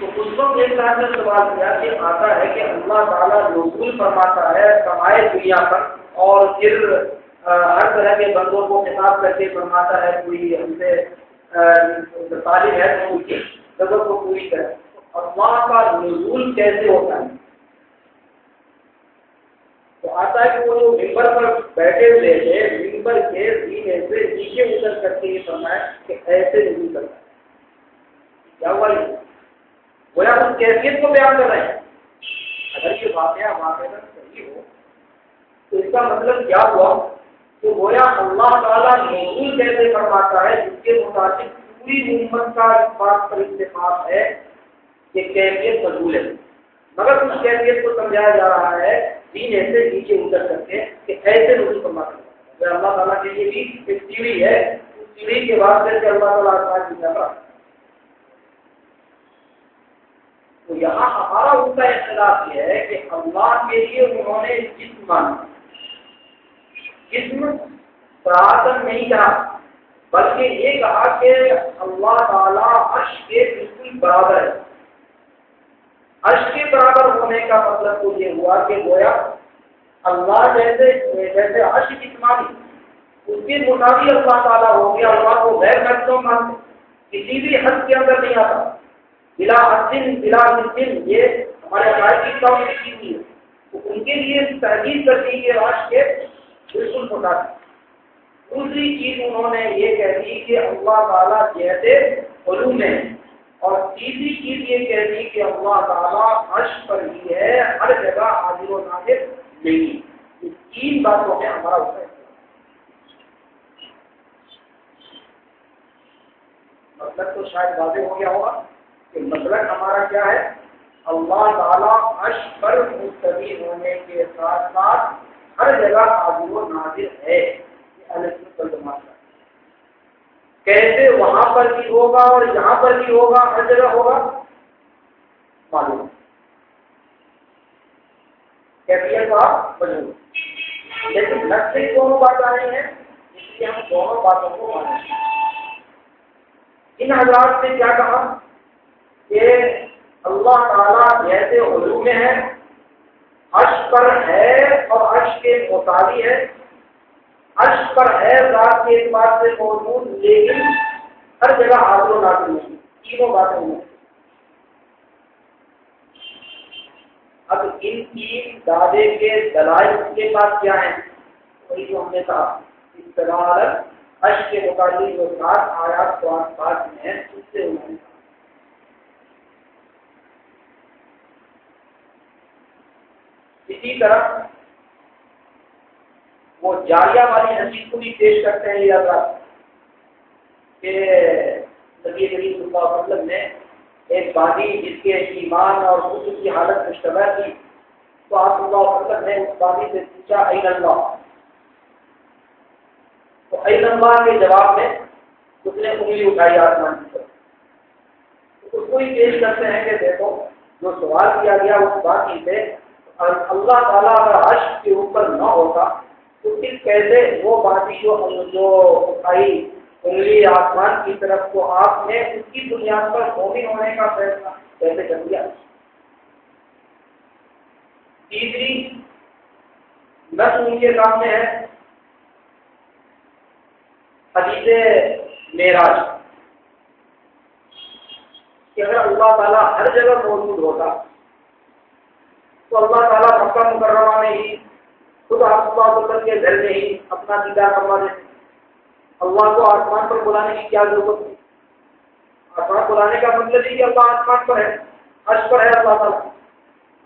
तो उस वक्त एक साहब ने सवाल किया कि आता है कि अल्लाह ताला नजूल फरमाता है, कमाए दुनिया पर, और फिर हर तरह के बंदों को किताब करके फरमाता है, कोई हमसे तालिब है तो उनकी ज़रूरत को पूरी करे। तो अल्लाह का नजूल कैसे होता है? तो आता है कि वो जो मिम्बर पर बैठे हुए थे मिम्बर के सीने से नीचे उतर करके ये फरमाया कि ऐसे नहीं करता क्या हुआ वो या उस कैफियत को बयान कर रहे हैं। अगर ये वाकया वाकया सही हो तो इसका मतलब क्या हुआ? कि गोया अल्लाह ताला नजूल कैसे फरमाता है, जिसके मुताबिक पूरी उम्मत का इस बात पर इत्तेफाक है कि कैफियत मजबूल है। मगर उस कैफियत को समझाया जा रहा है, दीन ऐसे नीचे उतर करके कि ऐसे नजूल फरमाता है अल्लाह ताला के लिए भी एक सीढ़ी है उस सीढ़ी के बाद से अल्लाह ताला आसमान की तरफ़ तो यहाँ हमारा उनका इख्तलाफ यह है कि अल्लाह के लिए उन्होंने जिस्म माना जिस्म प्रार्थन नहीं कहा बल्कि ये कहा कि अल्लाह ताला अर्श के बिल्कुल बराबर है। अर्श के बराबर होने का मतलब तो ये हुआ कि गोया अल्लाह जैसे जैसे अर्श जिस्मानी उसके मुताबिक अल्लाह ताला हो गया, अल्लाह को गैर महत्व मानते। किसी भी हद के अंदर नहीं आता। बिला हसिन बिला मिसिन ये हमारे अकायद की कम है। तो उनके लिए तहदीद करती है राष्ट्र के बिल्कुल मुताबिक। दूसरी चीज़ उन्होंने ये कह दी कि अल्लाह ताला जैसे उलू में और तीसरी चीज़ ये कह दी कि अल्लाह ताला अर्श पर ही है, हर जगह हाजिर व नाजिर नहीं तीन बातों में हमारा उत्तर मतलब तो शायद वादे हो गया होगा। कि मतलब हमारा क्या है? अल्लाह ताला अर्श पर मुस्तवी होने के साथ साथ हर जगह हाजिर नाजिर है। कैसे वहाँ पर भी होगा और यहाँ पर भी होगा, हर जगह होगा? मालूम कैफियत का मज़बूत लेकिन लक्ष्य दोनों बात आ रही है, इसलिए हम दोनों बातों को मानेंगे। इन हजरात से क्या कहा? कि अल्लाह ताला जैसे उलू में है अर्श पर है और अर्श के मुताबी है। अर्श पर है रात के बात से मौजूद, लेकिन हर जगह हाजिर नाजिर नहीं, तीनों बातें नहीं अब इन तीन दादे के दलाइल के पास क्या है? वही जो हमने कहा, इस तरह अर्श के मुताबिक जो सात आयात पास में है, उससे उन्होंने इसी तरह वो जालिया वाली नसीब को भी पेश करते हैं याद कि नबी करीम मतलब ने एक बादी जिसके ईमान और खुद की हालत मुश्तबा थी तो आप मतलब ने उस बादी से पूछा अल्लाह? तो अल्लाह के जवाब में उसने उंगली उठाई आसमान की तरफ़। तो उसको ही पेश करते हैं कि देखो, जो सवाल किया गया उस बात से अल्लाह ताला अगर अर्श के ऊपर न होता तो फिर कैसे वो बाती जो उठाई उंगली आसमान की तरफ़ तो आपने उसकी बुनियाद पर मोमिन होने का फैसला कैसे कर दिया तीसरी नस उनके सामने है। हदीस मेराज। कि अगर अल्लाह ताला हर जगह मौजूद होता तो अल्लाह ताला मक्का मुकर्रमा में ही, खुद आपके के घर में ही अपना दीदार करवा देते अल्लाह को आसमान पर बुलाने की क्या ज़रूरत है? आसमान बुलाने का मतलब ही अल्लाह आसमान पर है, अर्श पर है अल्लाह ताला।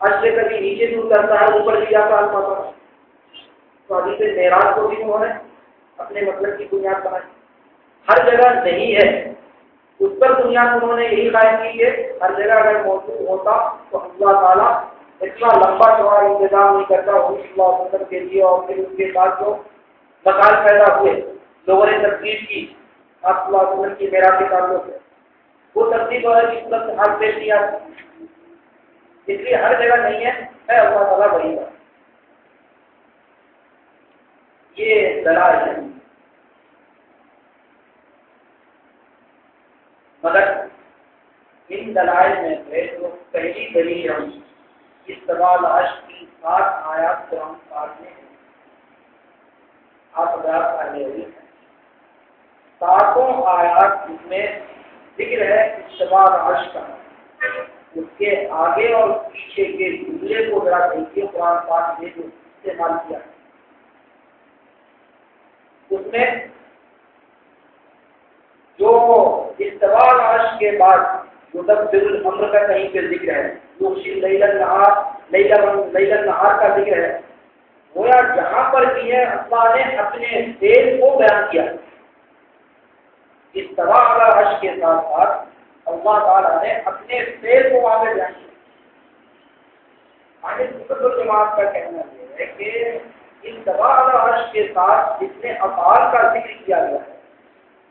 अर्श से कभी नीचे भी उतरता है, ऊपर भी जाता है अल्लाह ताला। तो अभी से मेराज को भी उन्होंने अपने मतलब की बुनियाद बनाई। हर जगह नहीं है, उस पर बुनियाद उन्होंने यही कायम की है हर जगह अगर मौजूद होता तो अल्लाह ताला इतना लंबा चौड़ा इंतज़ाम नहीं करता वसल्लम के लिए और फिर उसके बाद जो मकान पैदा हुए, लोगों ने तकलीफ़ की आप की मेरा के ताल्लुक से वो तकलीफ़ वाला की तुरंत हाथ पेश किया इसलिए हर जगह नहीं है है अल्लाह ताला वही बात ये दलाल है। मगर इन दलाल में से जो पहली दलील हम सवाल आज की सात हैं। आप सातों आयात जिसमें ज़िक्र है आज का, उसके आगे और पीछे के को जरा देखिए कुरान पाक में जो इस्तेमाल किया। उसमें जो इस्तवाल अर्श के बाद अम्र का कहीं पे ज़िक्र है। युशिल लैलन नहार लैलन लैलन नहार का ज़िक्र है। यार जहाँ पर भी है, अल्लाह ने अपने तेल को बयान किया। इस तवा अर्श के साथ साथ अल्लाह ताला ने अपने तेल को वहाँ पे बयान किया। आगे जमात का कहना यह है कि इस तवा अर्श के साथ जितने अफाल का ज़िक्र किया गया है,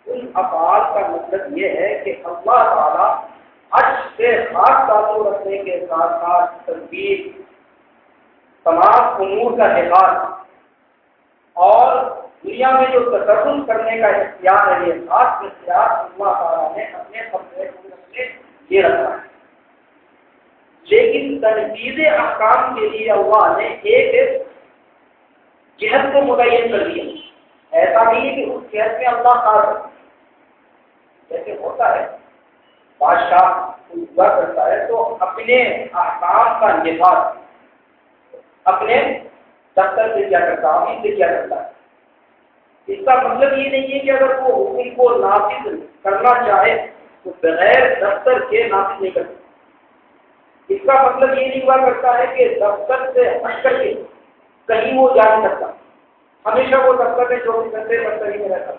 उन अफाल का मतलब ये है कि अल्लाह ताला हज से खास ताल्लुक रखने के साथ साथ तस्वीर, तमाम उमूर का हिफाज और दुनिया में जो तकर्रुम करने का इख्तियार है, ये खास इख्तियार अल्लाह ताला ने अपने अपने अपने ये रखा है। लेकिन तनकीद अहकाम के लिए अल्लाह ने एक जहद को मुतन कर दिया। ऐसा नहीं है कि उस जहद में अल्लाह खास जैसे होता है बादशाह करता है तो अपने अहकाम का निफाज अपने दफ्तर से क्या करता है से क्या करता है। इसका मतलब ये नहीं है कि अगर वो हुक्म को नाफिज करना चाहे तो बगैर दफ्तर के नाफिज नहीं करता। इसका मतलब ये नहीं हुआ करता है कि दफ्तर से हट करके कहीं वो जा नहीं सकता। हमेशा वो दफ्तर में चौबीस घंटे दफ्तर ही में रहता।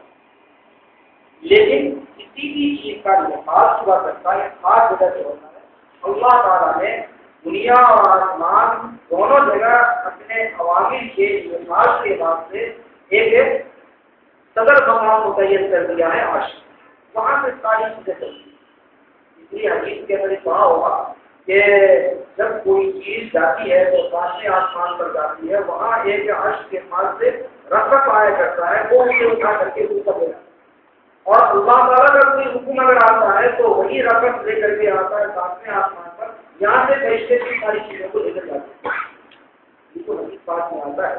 लेकिन किसी भी चीज़ का लिहाज हुआ करता है, खास जगह से होता है। अल्लाह ताला ने दुनिया और आसमान दोनों जगह अपने अवामिल के लिहाज के बाद से एक सदर मकाम मुतयन कर दिया है आश वहाँ से सारी चीज़ें चलती इसलिए हदीस के अंदर कहा होगा कि जब कोई चीज़ जाती है तो सामने आसमान पर जाती है, वहाँ एक अर्श के पास से रखत आया करता है, वो उसे उठा करके ऊपर ले और अल्लाह ताला का कोई हुक्म अगर आता है तो वही रकत लेकर के आता है सातवें आसमान पर। यहाँ से फरिश्ते की सारी चीज़ों को लेकर जाते हैं। हकीक बात में आता है।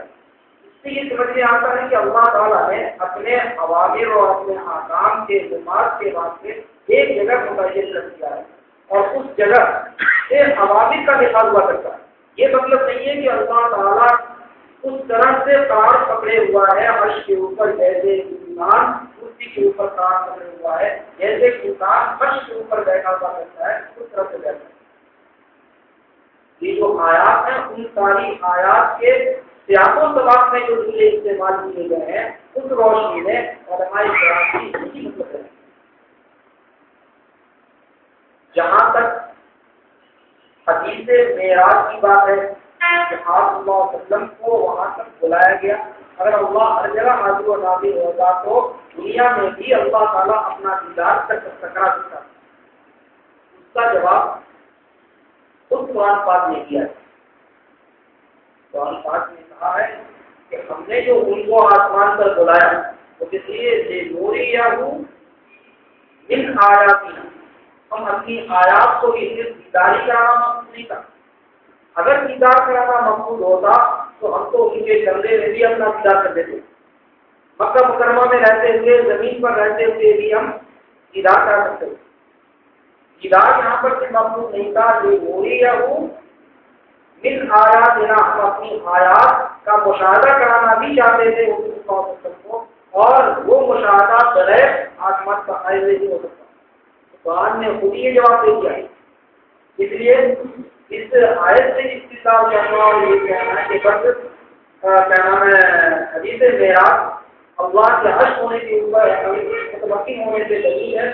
इससे ये समझ में आता है कि अल्लाह ताला ने अपने और अपने आकाम के दिमाग के वास्ते एक जगह मुतयन कर दिया है। और उस जगह से अवामिर का निकाल हुआ करता है। ये मतलब नहीं है कि अल्लाह ताला उस तरह से तार पकड़े हुआ है, हर्ष के ऊपर जैसे ईमान उसी के ऊपर तार पकड़े हुआ है। जैसे इंसान हर्ष के ऊपर बैठा हुआ करता है, उस तरह से बैठा ये जो आयात है, उन सारी आयात के सियासों सबाब में जो जुमले इस्तेमाल किए गए हैं, उस रोशनी में और है। जहाँ तक हदीस मेराज की बात है, जहाँ को वहाँ तक बुलाया गया अगर अल्लाह हर जगह हाजिर और नाजिर होगा तो दुनिया में भी अल्लाह ताला अपना दीदार कर सकरा सकता उसका जवाब उस कुरान पाक ने किया कुरान पाक ने कहा है कि हमने जो उनको आसमान पर बुलाया तो इसलिए नूरी या इन आयाती हम अपनी आयात को भी दीदारी कराना नहीं करते अगर दीदार कराना मकबूल होता तो हम तो उनके चंदे में भी अपना दीदार कर देते मक्का मुकरमा में रहते हुए, ज़मीन पर रहते हुए भी हम दीदार करा सकते दीदार यहाँ पर से मकबूल नहीं था, ये वही या वो मिल आयात देना हम अपनी आयात का मुशाह कराना भी चाहते थे को और वो मुशाह बगैर आसमान का आय नहीं हो सकता। कुरान ने खुद ही जवाब दे दिया। इसलिए इस आयत से इस्तेमाल करना और ये कहना है कि बस क्या नाम है, हदीस मेरा अल्लाह के हश होने के ऊपर मुतमकिन होने से दलील है,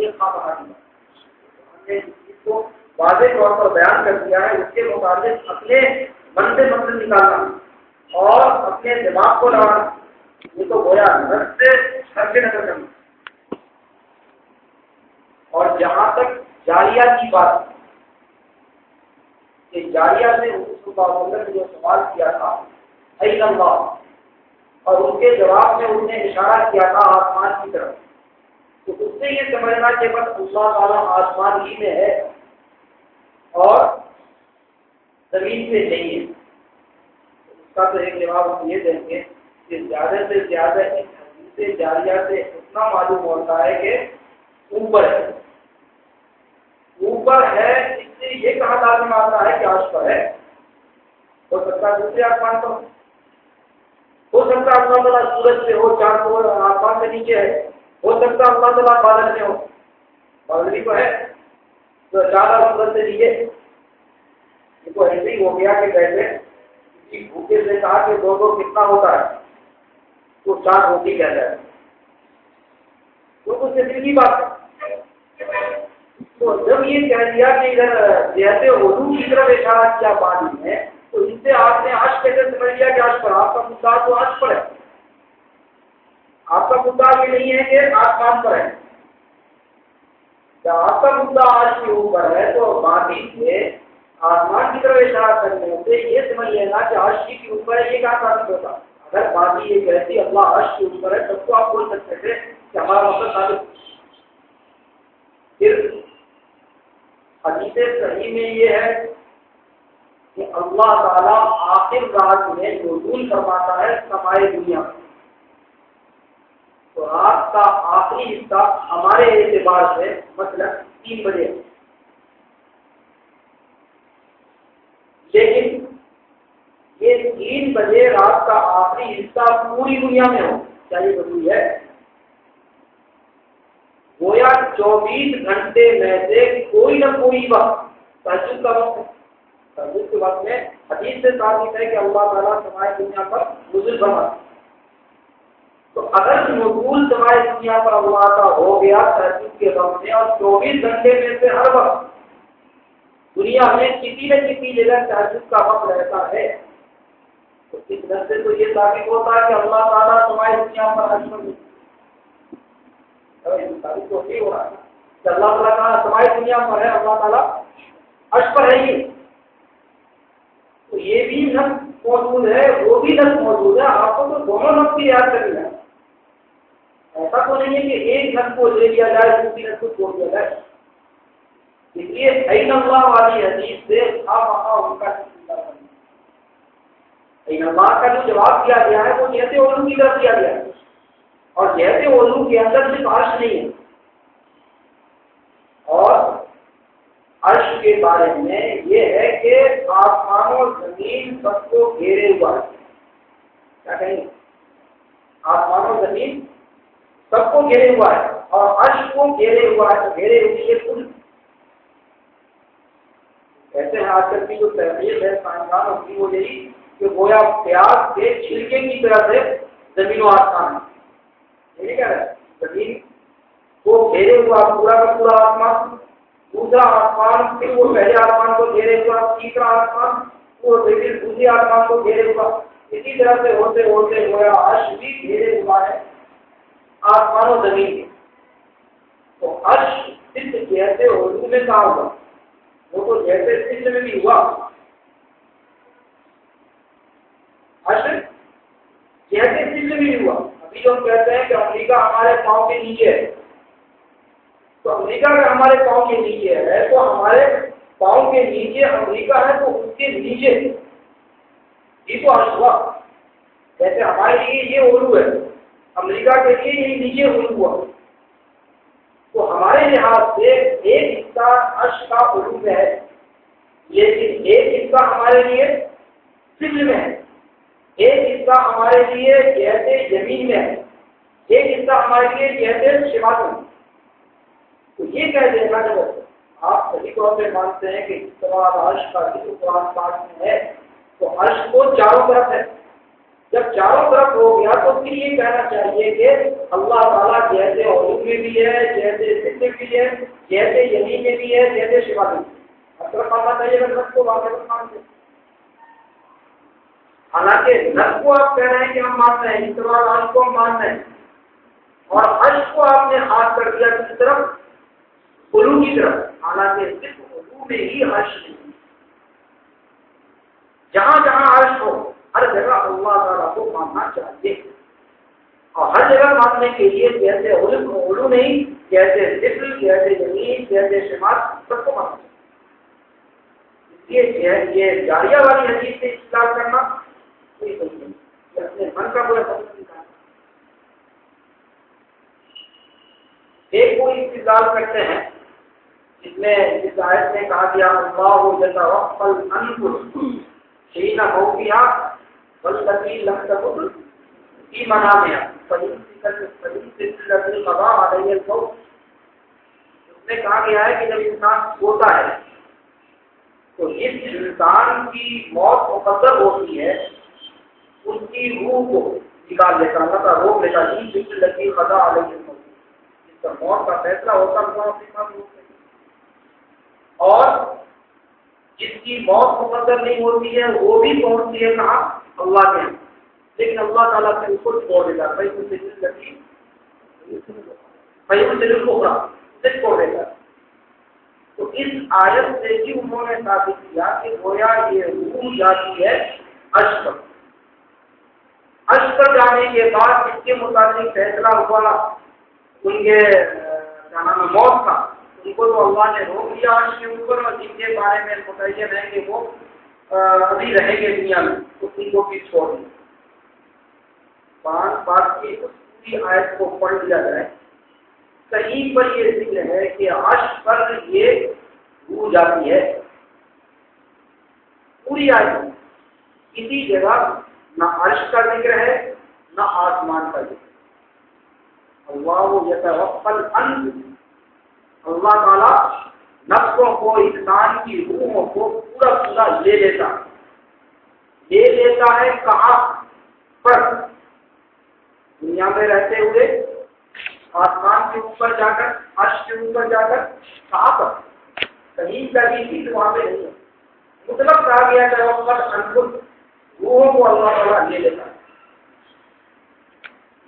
ये खाबा हमने इसको वाजे तौर पर बयान कर दिया है उसके मुताबिक अपने मन से मंत्र निकालना और अपने दिमाग को लगाना ये तो गोया नज़र से हर नज़र करना। और जहाँ तक जालिया की बात कि जारिया ने जो सवाल किया था, अल्लाह, और उनके जवाब में उसने इशारा किया था आसमान की तरफ़। तो उससे ये समझना कि बस अल्लाह ताला आसमान ही में है और ज़मीन पे नहीं है। उसका तो एक जवाब हम ये देंगे कि ज़्यादा से ज़्यादा इस जारिया से इतना मालूम होता है कि ऊपर है। ऊपर है इससे ये कहा लाजम आता है कि आज है। हो सकता है दूसरे आसमान पर। हो सकता है अल्लाह तला सूरज से हो, चाँद हो, आसमान से नीचे है। हो सकता है अल्लाह तला बादल में हो। बादल भी तो है। तो चार सूरज से नीचे। तो ऐसे ही हो गया कि कैसे किसी भूखे से कहा कि दो दो कितना होता है तो चार रोटी कह रहा है तो कुछ दिल की बात तो जब ये कह दिया कि इधर जैसे उर्दू की तरफ़ इशारा किया पानी में तो इससे आपने आज कैसे समझ लिया कि आज पर आपका मुद्दा तो आज पर है? आपका मुद्दा ये नहीं है कि आसमान पर है। आपका मुद्दा आज के ऊपर है तो बाकी से आसमान की तरफ़ इशारा करने से ये समझ लेना कि आज के ऊपर है, ये कहा साबित होता अगर बाकी ये कहती, अल्लाह अर्श के ऊपर है, तब तो आप बोल सकते थे कि हमारा मतलब साबित। फिर हदीस सही में ये है कि अल्लाह ताला आखिर रात में नजूल फरमाता है समाए दुनिया में। तो रात का आखिरी हिस्सा हमारे एतबार से मतलब तीन बजे। लेकिन ये तीन बजे रात का आखिरी हिस्सा पूरी दुनिया में हो क्या ज़रूरी है गोया चौबीस घंटे में से कोई ना कोई वक्त। का वक्त तजुद के वक्त में हदीस से साबित है कि अल्लाह ताला दुनिया पर बना तो अगर नजूल दुनिया पर अल्लाह का हो गया के वक्त में और चौबीस घंटे में से हर वक्त दुनिया में किसी न किसी जगह तजुद का वक्त रहता है तो इस दर से तो ये साबित होता है कि अल्लाह ताला दुनिया पर अजमल तो अल्लाह ताला का समाई दुनिया पर है, अल्लाह ताला अर्श पर है ये। तो ये भी नफ्स मौजूद है, वो भी नफ्स मौजूद है। आपको तो दोनों नफ्स की याद करनी है। ऐसा तो नहीं है कि एक नफ्स को ले लिया जाए, दूसरी नफ्स को छोड़ दिया जाए। इसलिए सही अल्लाह वाली हदीस से आप उनका अल्लाह का जो जवाब दिया गया है, वो जैसे ओलू की तरफ़ दिया गया है। और जैसे ओलू के अंदर सिर्फ़ अर्श नहीं है। और अर्श के बारे में ये है कि आसमान और ज़मीन सबको घेरे हुआ है। क्या कहेंगे? आसमान और ज़मीन सबको घेरे हुआ है और अर्श को घेरे हुआ है घेरे हुई हुए कुल ऐसे हैं आजकल की जो तहरीर है, साइंसदानों की वो यही कि गोया प्याज के छिलके की तरह से ज़मीन और आसमान है। रहे ज़मीन को घेरे हुआ पूरा का पूरा आसमान, दूसरा आसमान, फिर वो पहले आसमान को घेरे हुआ तीसरा आसमान, वो फिर दूसरे आसमान को घेरे हुआ इसी तरह से होते होते गोया अर्श भी घेरे हुआ है। आसमान और ज़मीन के। तो अर्श सिद्ध जैसे उर्दू में कहा हुआ। वो तो जैसे सिद्ध में भी हुआ। अर्श जैसे सिद्ध में भी हुआ। जो हम कहते हैं कि अमेरिका हमारे पाँव के नीचे है। तो अमेरिका अगर हमारे पाँव के नीचे है तो हमारे पाँव के नीचे अमेरिका है तो उसके नीचे ये तो अर्श हुआ। जैसे हमारे लिए ये ओलू है अमेरिका के लिए ये नीचे ओलू हुआ। तो हमारे लिहाज से एक हिस्सा अर्श का ओलू में है, लेकिन एक हिस्सा हमारे लिए सिद्ध में है। हिस्सा हमारे लिए जैसे ज़मीन में है। एक हिस्सा हमारे लिए जैसे शिवात में तो ये कह देना जब आप सही तौर पे मानते हैं कि इस तरह अर्श का ज़िक्र कुरान पाक में है तो अर्श को चारों तरफ़ है। जब चारों तरफ़ हो गया तो फिर ये कहना चाहिए कि अल्लाह ताला जैसे औरत में भी है, जैसे सिद्ध भी है, जैसे यमीन में भी है, जैसे शिवा में हर तरफ़ चाहिए नफ्स को वाकई मानते हालाँकि नफ्स को आप कह रहे हैं कि हम मान रहे हैं, इस तरह को हम मान रहे हैं। और अर्श को आपने हाथ कर दिया किस तरफ़? उलू की तरफ़। हालाँकि सिर्फ़ उलू में ही अर्श नहीं। जहाँ जहाँ हर्ष हो, हर जगह अल्लाह ताला को मानना चाहिए। और हर जगह मानने के लिए जैसे उलू नहीं, जैसे ज़िक्र, जैसे ज़मीन, जैसे समाज सबको मानना इसलिए ये जारिया वाली हदीस से इस्लाम करना एक कोई इस्तेजाल करते हैं, जिसमें इस आयत में कहा गया अल्लाह जैसा वक्फल अनकुल शीना मौकिया वल्लती लम तकुल की मना में उसमें कहा गया है कि जब इंसान सोता है तो इस इंसान की मौत मुकदर होती है उसकी रूह को निकाल लेता अल्लाह का रोक लेता लगी खदा जिसका मौत का फैसला होता है अपने पास रोक और जिसकी मौत मुकदर नहीं होती है, वो भी पहुँचती है कहा? अल्लाह के लेकिन अल्लाह ताला से उसको छोड़ देता भाई उसे लगी भाई उसे उसे छोड़ देता तो इस आयत से भी उन्होंने साबित किया कि गोया ये रूह जाती है अश पर पर जाने के बाद इसके मुताबिक फैसला हुआ उनके क्या नाम है, मौत का। उनको तो अल्लाह ने रोक दिया अर्श के ऊपर और जिनके बारे में मुतयन है कि वो अभी रहेंगे दुनिया में तो उनको भी छोड़ दें पाँच बात की पूरी आयत को पढ़ लिया जाए। कहीं पर ये ज़िक्र है कि अर्श पर ये भू जाती है। पूरी आयत। किसी जगह न अर्श का ज़िक्र है, ना आसमान का ज़िक्र अल्लाह वो यतवक्कल अंत अल्लाह ताला नफ्सों को, इंसान की रूहों को पूरा पूरा ले लेता ले लेता है कहा पर? दुनिया में रहते हुए, आसमान के ऊपर जाकर, अर्श के ऊपर जाकर, कहा पर? कहीं कहीं भी, वहाँ पे नहीं है। मतलब कहा गया है पर अनकुल रूहों को अल्लाह ताला ले लेता है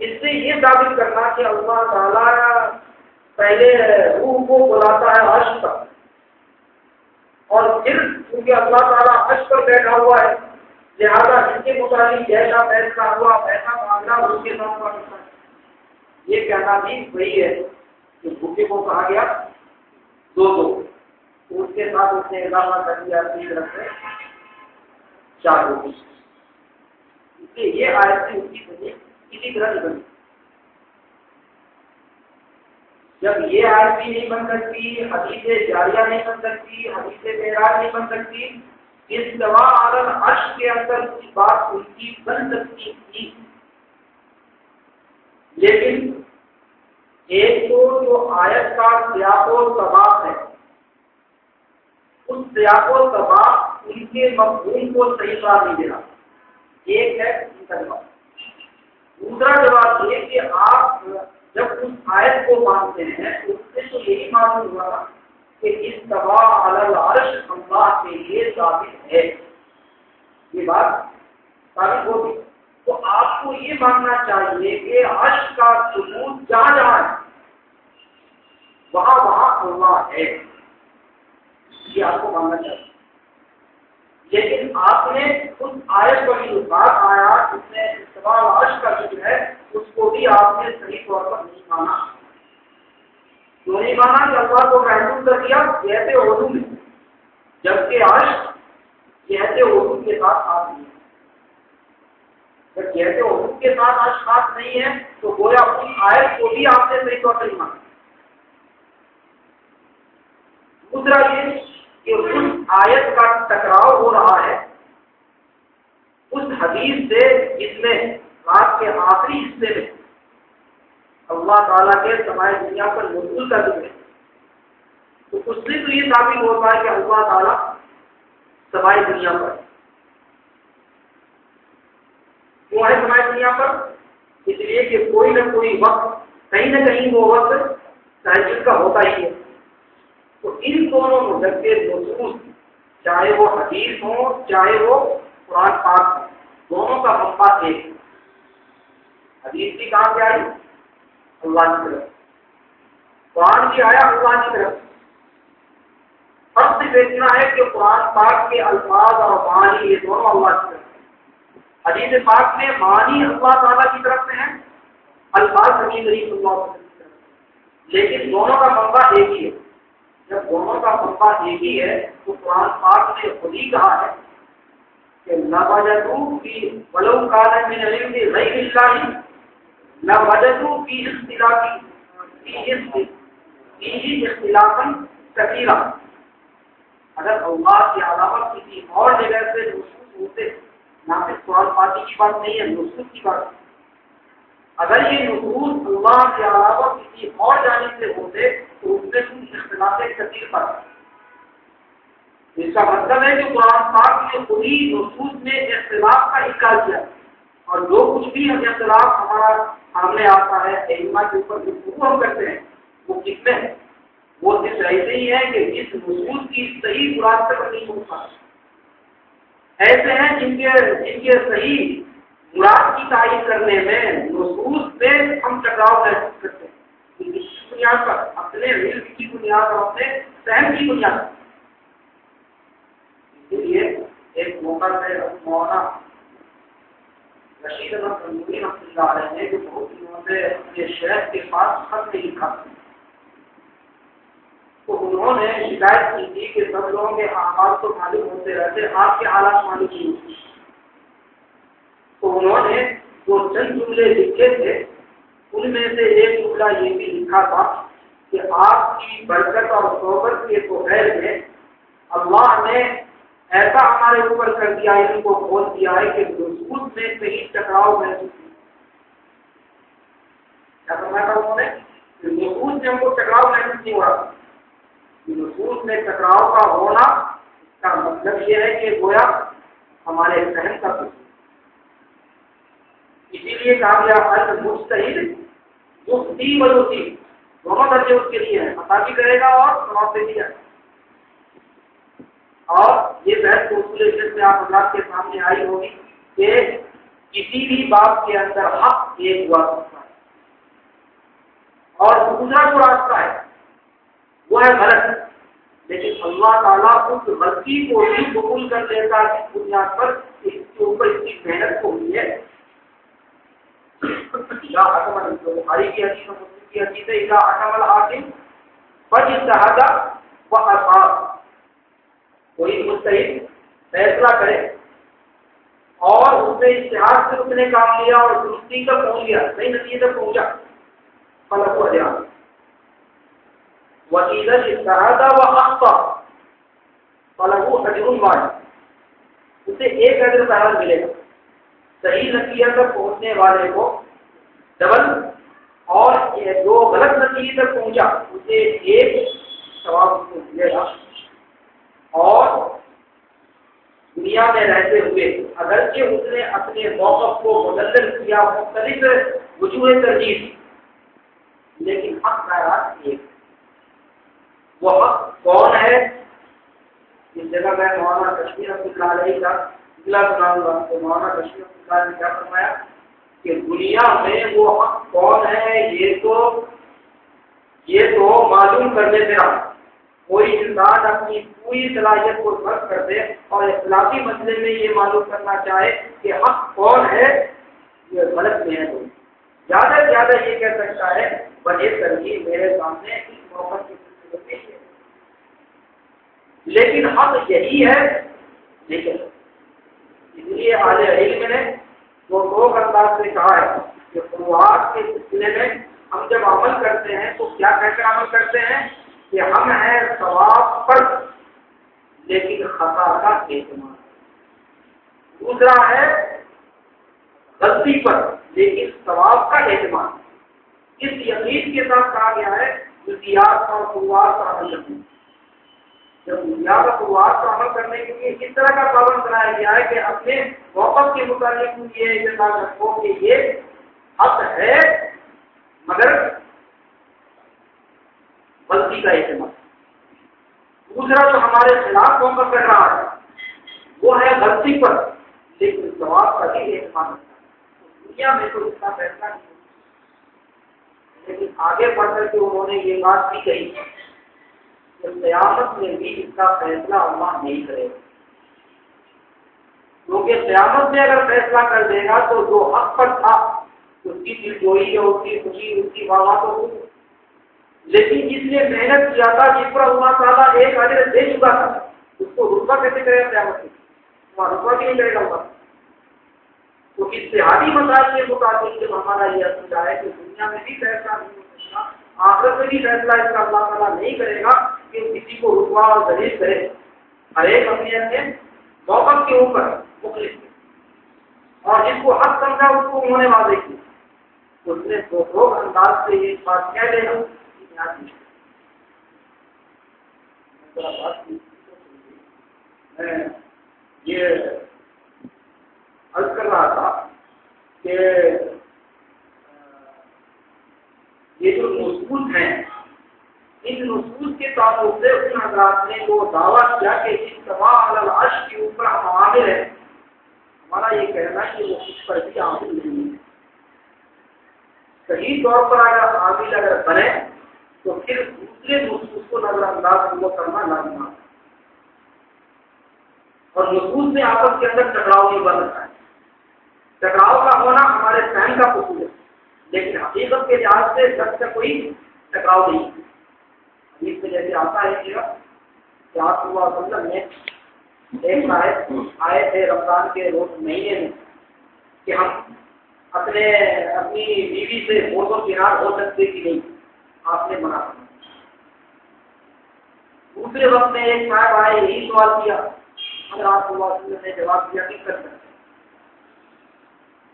इससे ये साबित करना कि अल्लाह ताला पहले रूह को बुलाता है अर्श तक और फिर क्योंकि अल्लाह ताला अर्श पर बैठा हुआ है, लिहाजा जिसके मुताबिक जैसा फैसला हुआ वैसा मामला उसके साथ हुआ। ये कहना भी वही है कि भूखे को कहा गया, दो दो। तो उसके साथ उसने इजाफा कर दिया, तीन से चार लोग इसलिए ये आयत उसकी वजह इसी तरह निकली जब ये आयत भी नहीं बन सकती, हदीस जारिया नहीं बन सकती, हदीस मेराज नहीं बन सकती इस दवा आलम अर्श के अंदर कुछ बात उनकी बन सकती थी। लेकिन एक तो जो आयत का त्यागो सबाब है, उस त्यागो सबाब उनके मकबूल को सही जवाब नहीं देना एक है दूसरा जवाब। ये कि आप जब उस आयत को मानते हैं, उससे तो यही मालूम हुआ कि इस अर्श अल्लाह के लिए साबित है। ये बात साबित होगी। तो आपको ये मानना चाहिए कि अर्श का सबूत जहाँ जहाँ है, वहाँ वहाँ अल्लाह है। ये आपको मानना चाहिए। लेकिन आपने उस आयत पर जो बात आया, जिसमें सवाल अर्श का ज़िक्र है, उसको भी आपने सही तौर पर नहीं माना। क्यों नहीं माना कि अल्लाह को महसूस कर दिया? जैसे उर्दू में जबकि अर्श जैसे उर्दू के साथ साथ नहीं जब जैसे उर्दू के साथ अर्श साथ नहीं है तो गोया उस आयत को भी आपने सही तौर पर नहीं माना। दूसरा ये कि उस आयत का टकराव हो रहा है। उस हदीस से जिसमें रात के आखिरी हिस्से में अल्लाह ताला के समाए दुनिया पर नजूल का ज़िक्र तो उससे तो ये साबित होता है कि अल्लाह ताला समाए दुनिया पर क्यों है समाज दुनिया पर? इसलिए कि कोई ना कोई वक्त, कहीं ना कहीं वो वक्त तहजीब का होता ही है। तो इन दोनों मुद्दे के नसूस चाहे वो हदीस हो, चाहे वो कुरान पाक हो, दोनों का मब्बा एक हदीस की कहाँ से आई? अल्लाह की तरफ़। कुरान की आया अल्लाह की तरफ़। सिर्फ़ इतना है कि कुरान पाक के अल्फाज और मानी, ये दोनों अल्लाह की तरफ़ हदीस पाक में मानी अल्लाह ताला की तरफ़ से है, अल्फाज सभी नहीं लेकिन दोनों का पंपा एक ही है। जब दोनों का पंपा एक ही है तो कुरान पाक ने खुद ही कहा है कि नवजतू की वलौ कान मिन इल्मी गैरिल्लाहि नवजतू की इख्तिलाफी की इस इख्तिलाफन कसीरा अगर अल्लाह के अलावा किसी और जगह से नुसूस होते, ना सिर्फ़ कुरान पाती की बात नहीं है नुसूस की बात। अगर ये नुसूस अल्लाह के अलावा किसी और जाने से होते तो उसमें कुछ इख्तलाफ कसीर पर इसका मतलब है कि कुरान पाक ने खुद ही नुसूस में इख्तलाफ का इनकार किया। और जो कुछ भी हम इख्तलाफ हमारा सामने आता है एलिमा के ऊपर जो हम करते हैं, वो किसमें है? वो सिर्फ़ ऐसे ही है कि इस नसूस की सही मुराद तक नहीं हो पाता। ऐसे हैं जिनके जिनके सही मुराद की तारीफ़ करने में नसूस में हम टकराव महसूस करते हैं। बुनियाद पर अपने रिल्म की बुनियाद और अपने सहन की बुनियाद। इसलिए एक मौका से मौना रशीद हैं जो बहुत दिनों से अपने शहर के पास खत नहीं लिखा। तो उन्होंने शिकायत की थी कि सब लोगों के आवाज़ तो मालूम होते रहते, आपके हालात मालूम नहीं होते। तो उन्होंने जो चंद जुमले लिखे थे, उनमें से एक जुमला ये भी लिखा था कि आपकी बरकत और सोबत के दोपहर में अल्लाह ने ऐसा हमारे ऊपर कर दिया, इनको खोल दिया है कि खुद में कहीं टकराव महसूस क्या समझा था उन्होंने? से हमको टकराव महसूस नहीं हो। रहा नसूस में टकराव का होना इसका मतलब यह है कि गोया हमारे सहन का कुछ इसीलिए कहा गया अल मुस्तहिद युक्ति वयुक्ति दोनों दर्जे उसके लिए है। पता भी करेगा और समाप्त भी दिया। और ये बहस कैलकुलेशन में आप हज़ार के सामने आई होगी कि किसी भी बात के अंदर हक एक हुआ सकता है। और दूसरा जो रास्ता है, वो है गलत। लेकिन अल्लाह ताला उस गलती को भी कबूल कर लेता है बुनियाद पर इसके ऊपर इसकी मेहनत को हुई है कोई फैसला करे और उसने से उसने काम लिया और दुरुस्ती तक पहुँच गया, सही नतीजे तक पहुँचा। फलक को वकील व अख्ता। फलहू वाहिद उसे एक अजर मिलेगा। सही नतीजे तक पहुँचने वाले को डबल और जो गलत नतीजे तक पहुँचा, उसे एक सवाब मिलेगा। और दुनिया में रहते हुए, अगरचे उसने अपने मौकफ को मुदल किया, मुख्तलिफ़ वजूह तरजीह। लेकिन हक का एक। वह कौन है? इस जगह मैं मौलाना कश्मीर अब्दुल्ला का मौलाना कश्मीर ने क्या फरमाया? कि दुनिया में वो हक कौन है, ये तो ये तो मालूम करने मेरा। कोई इंसान अपनी पूरी सलाहियत को खर्च कर दे और इखलाफी मसले में ये मालूम करना चाहे कि हक कौन है, ये गलत में है तो ज़्यादा से ज़्यादा ये कह सकता है वजह तरजीह मेरे सामने इस मौका की लेकिन हक यही है लेकिन इसलिए आले इल्म ने जो दो अंदाज से कहा है कि शुरुआत के सिलसिले में हम जब अमल करते हैं तो क्या कहकर अमल करते हैं? कि हम हैं सवाब पर, लेकिन खता का एतमान दूसरा है गलती पर, लेकिन सवाब का एतमान इस यकीन के साथ कहा गया है इतिहास और का अमल शुरुआत को अमल करने के लिए इस तरह का पाबंद बनाया गया है कि अपने वक़्त के मुताबिक ये रखो कि ये हक है, मगर गलती का इस्तेमाल। दूसरा जो हमारे खिलाफ मौका कर रहा है, वो है गलती पर, लेकिन जवाब का ही इस्तेमाल दुनिया में तो इसका फैसला नहीं लेकिन आगे बढ़कर के उन्होंने ये बात भी कही तो क़यामत में भी इसका फैसला अल्लाह नहीं करेगा। क्योंकि क़यामत में अगर फैसला कर देगा तो जो हक पर था, उसकी दिलजोई है, उसकी खुशी, उसकी वाह तो हो लेकिन जिसने मेहनत किया था, जिस पर अल्लाह ताला एक अजर दे चुका था, उसको रुपा कैसे करेगा क्या वहाँ रुपा भी नहीं करेगा वहाँ तो इतिहादी मसाल के मुताबिक जब हमारा यह अकीदा है कि दुनिया में भी फैसला नहीं हो सकता आखिरत में भी फैसला इसका अल्लाह ताला नहीं करेगा कि किसी को रुकवा और दलील करे। हर एक अपने अपने मौका के ऊपर मुखलिफ और जिसको हक समझा, उसको होने वाले की उसने दो दो अंदाज से ये बात कह लेना ये अर्ज़ कर रहा था कि ये जो नसूस हैं इन नसूस के ताल्लुक से उन हजरात ने वो दावा किया कि इस तबाश के ऊपर हम आमिर हैं। हमारा ये कहना है कि वो इस पर भी आमिर नहीं है। सही तौर पर अगर आमिर अगर बने तो फिर दूसरे नसूस को नजरअंदाज करना लाजमा और नसूस में आपस के अंदर टकराव नहीं बन रहा है। टकराव का होना हमारे फ़ैन का कसूर है। लेकिन हकीकत के लिहाज से शख्स का कोई टकराव नहीं है कि वसल्लम ने एक शायद आए थे रमज़ान के रोज महीने में कि हम अपने, अपनी बीवी से फ़ोटो किनार हो सकते कि नहीं। आपने मना दूसरे वक्त में एक साहब आए, यही सवाल किया। ने जवाब दिया कि कर सकते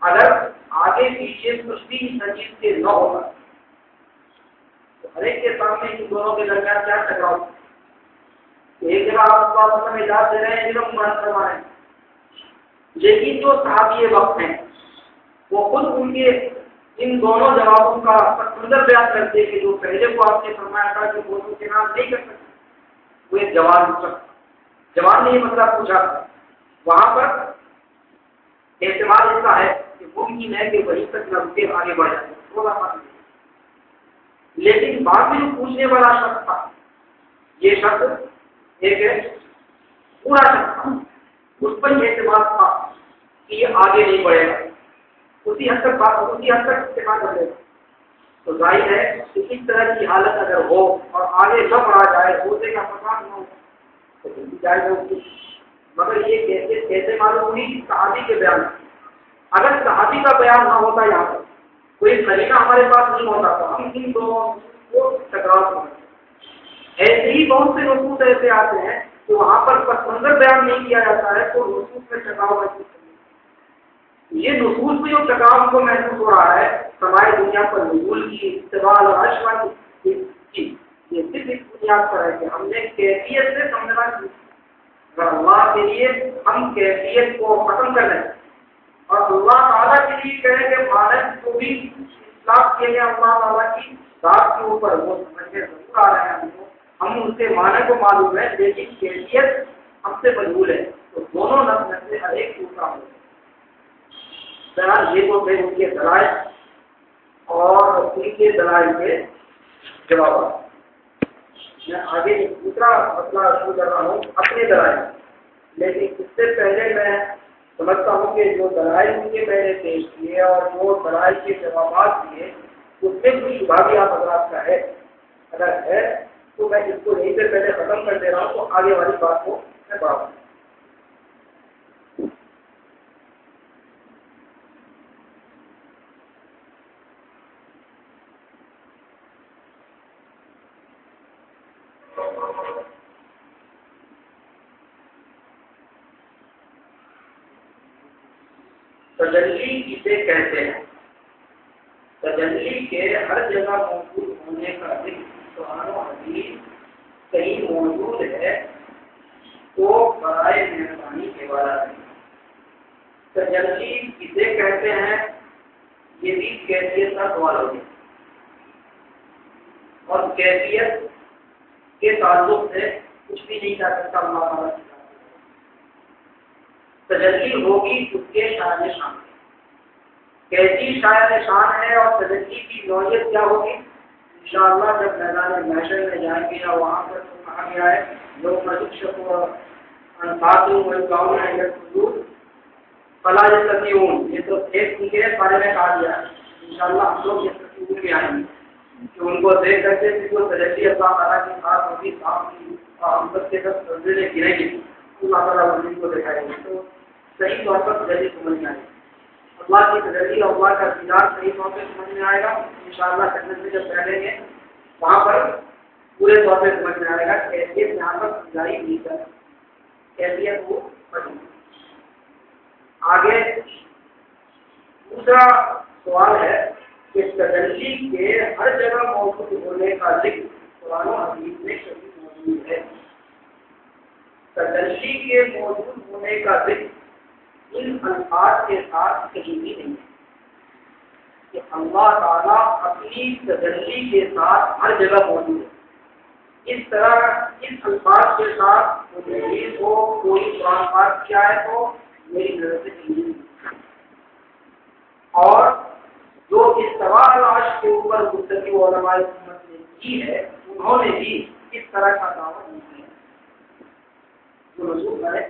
अगर आगे पीछे कुछ भी नजीब से न होगा तो हरेक के सामने इन दोनों के दरमियान क्या टकराव? एक जगह आप इजाज दे रहे हैं जिन्होंने मन फरमा लेकिन जो साहबी वक्त हैं, वो खुद उनके इन दोनों जवाबों का सुंदर बयान करते कि जो पहले को आपने फरमाया था कि वो के नाम नहीं कर सकते, वो एक जवान जवान ने ये मतलब पूछा, वहाँ पर एतमाद इसका है कि मुमकिन है कि वहीं तक नब्बे आगे बढ़ जाए थोड़ा सा लेकिन बाद में जो पूछने वाला शब्द था, ये शख्स एक है, पूरा शख्स था उस पर यह एतमाद था कि ये आगे नहीं बढ़ेगा। उसी हद तक बात, उसी हद तक इस्तेमाल कर लेगा। तो ज़ाहिर है कि इस तरह की हालत अगर हो और आगे न बढ़ा जाए, होते का पता न हो तो जाए मगर ये कैसे कैसे मालूम हुई कहानी के बयान अगर सहाबी का बयान ना होता यहाँ पर कोई तरीका हमारे पास नहीं होता तो हम इन दोनों को टकराव ऐसे ही बहुत से नसूस ऐसे आते हैं तो वहाँ पर पसंदर बयान नहीं किया जाता है तो नसूस में टकराव ये नसूस में जो टकराव को महसूस हो रहा है समाज दुनिया पर नजूल की इस्तेमाल और अशवा की, ये सिर्फ़ इस बुनियाद पर है कि हमने कैफियत से समझना चाहिए अल्लाह के लिए हम कैफियत को खत्म कर रहे हैं और अल्लाह ताला के लिए कहे कि मानक को भी इस्लाम किए गए अल्लाह ताला की बात के ऊपर वो समझने ज़रूर आ रहे हैं हमको हम उनके मानक को मालूम है, लेकिन कैफियत हमसे मजबूर है। तो दोनों नस्ल से हर एक टूटा हो। ये तो थे उनके दलाल और उनके दलाल के जवाब। मैं आगे दूसरा मसला शुरू कर रहा हूँ, अपने दलाल। लेकिन इससे पहले मैं समझता हूँ कि जो दलाई उनके मैंने पेश किए और जो दलाई के जवाब दिए, उसमें कोई शुभा भी आप हजरात का है, अगर है तो मैं इसको यहीं से पहले खत्म कर दे रहा हूँ तो आगे वाली बात को मैं बढ़ाऊँ तजल्ली किसे कहते हैं। तजल्ली के हर जगह मौजूद होने का हदीस कहीं मौजूद है तो बराए मेहरबानी के वाला है। तजल्ली किसे कहते हैं, ये भी कैफियत का सवाल हो गया। और कैफियत के ताल्लुक से कुछ भी नहीं कर सकता तजल्ली होगी उसके शान शान कैसी शायर शान है और तजल्ली की नौयत क्या होगी? इंशाल्लाह जब मैदान महशर में जाएँगे या वहाँ पर तो कहा गया है जो तो उनके बारे में कहा गया हम लोग उनको देख करके होगी हम गिरेंगी। दिखाएँगे। तो सही तौर पर समझ में आएगी अल्लाह की तजल्ली और अल्लाह का दीदार सही तौर पर समझ में आएगा। इंशाल्लाह जन्नत में जब पहलेंगे वहाँ पर पूरे तौर पर समझ में आएगा कैफियत यहाँ पर समझाई नहीं कर कैफियत वो पढ़ी आगे दूसरा सवाल है कि तजल्ली के हर जगह मौजूद होने का ज़िक्र कुरान हदीस में कभी मौजूद है। तजल्ली के मौजूद होने का ज़िक्र इन अल्फाज के साथ कहीं भी नहीं कि अल्लाह ताला अपनी तजल्ली के साथ हर जगह मौजूद है। इस तरह, इस अल्फाज के साथ मुझे हो कोई कुरान पाठ किया है तो मेरी नज़र से नहीं और जो इस सवाल आज के ऊपर गुफ्तगी ने की है, उन्होंने भी इस तरह का दावा नहीं किया। मैंने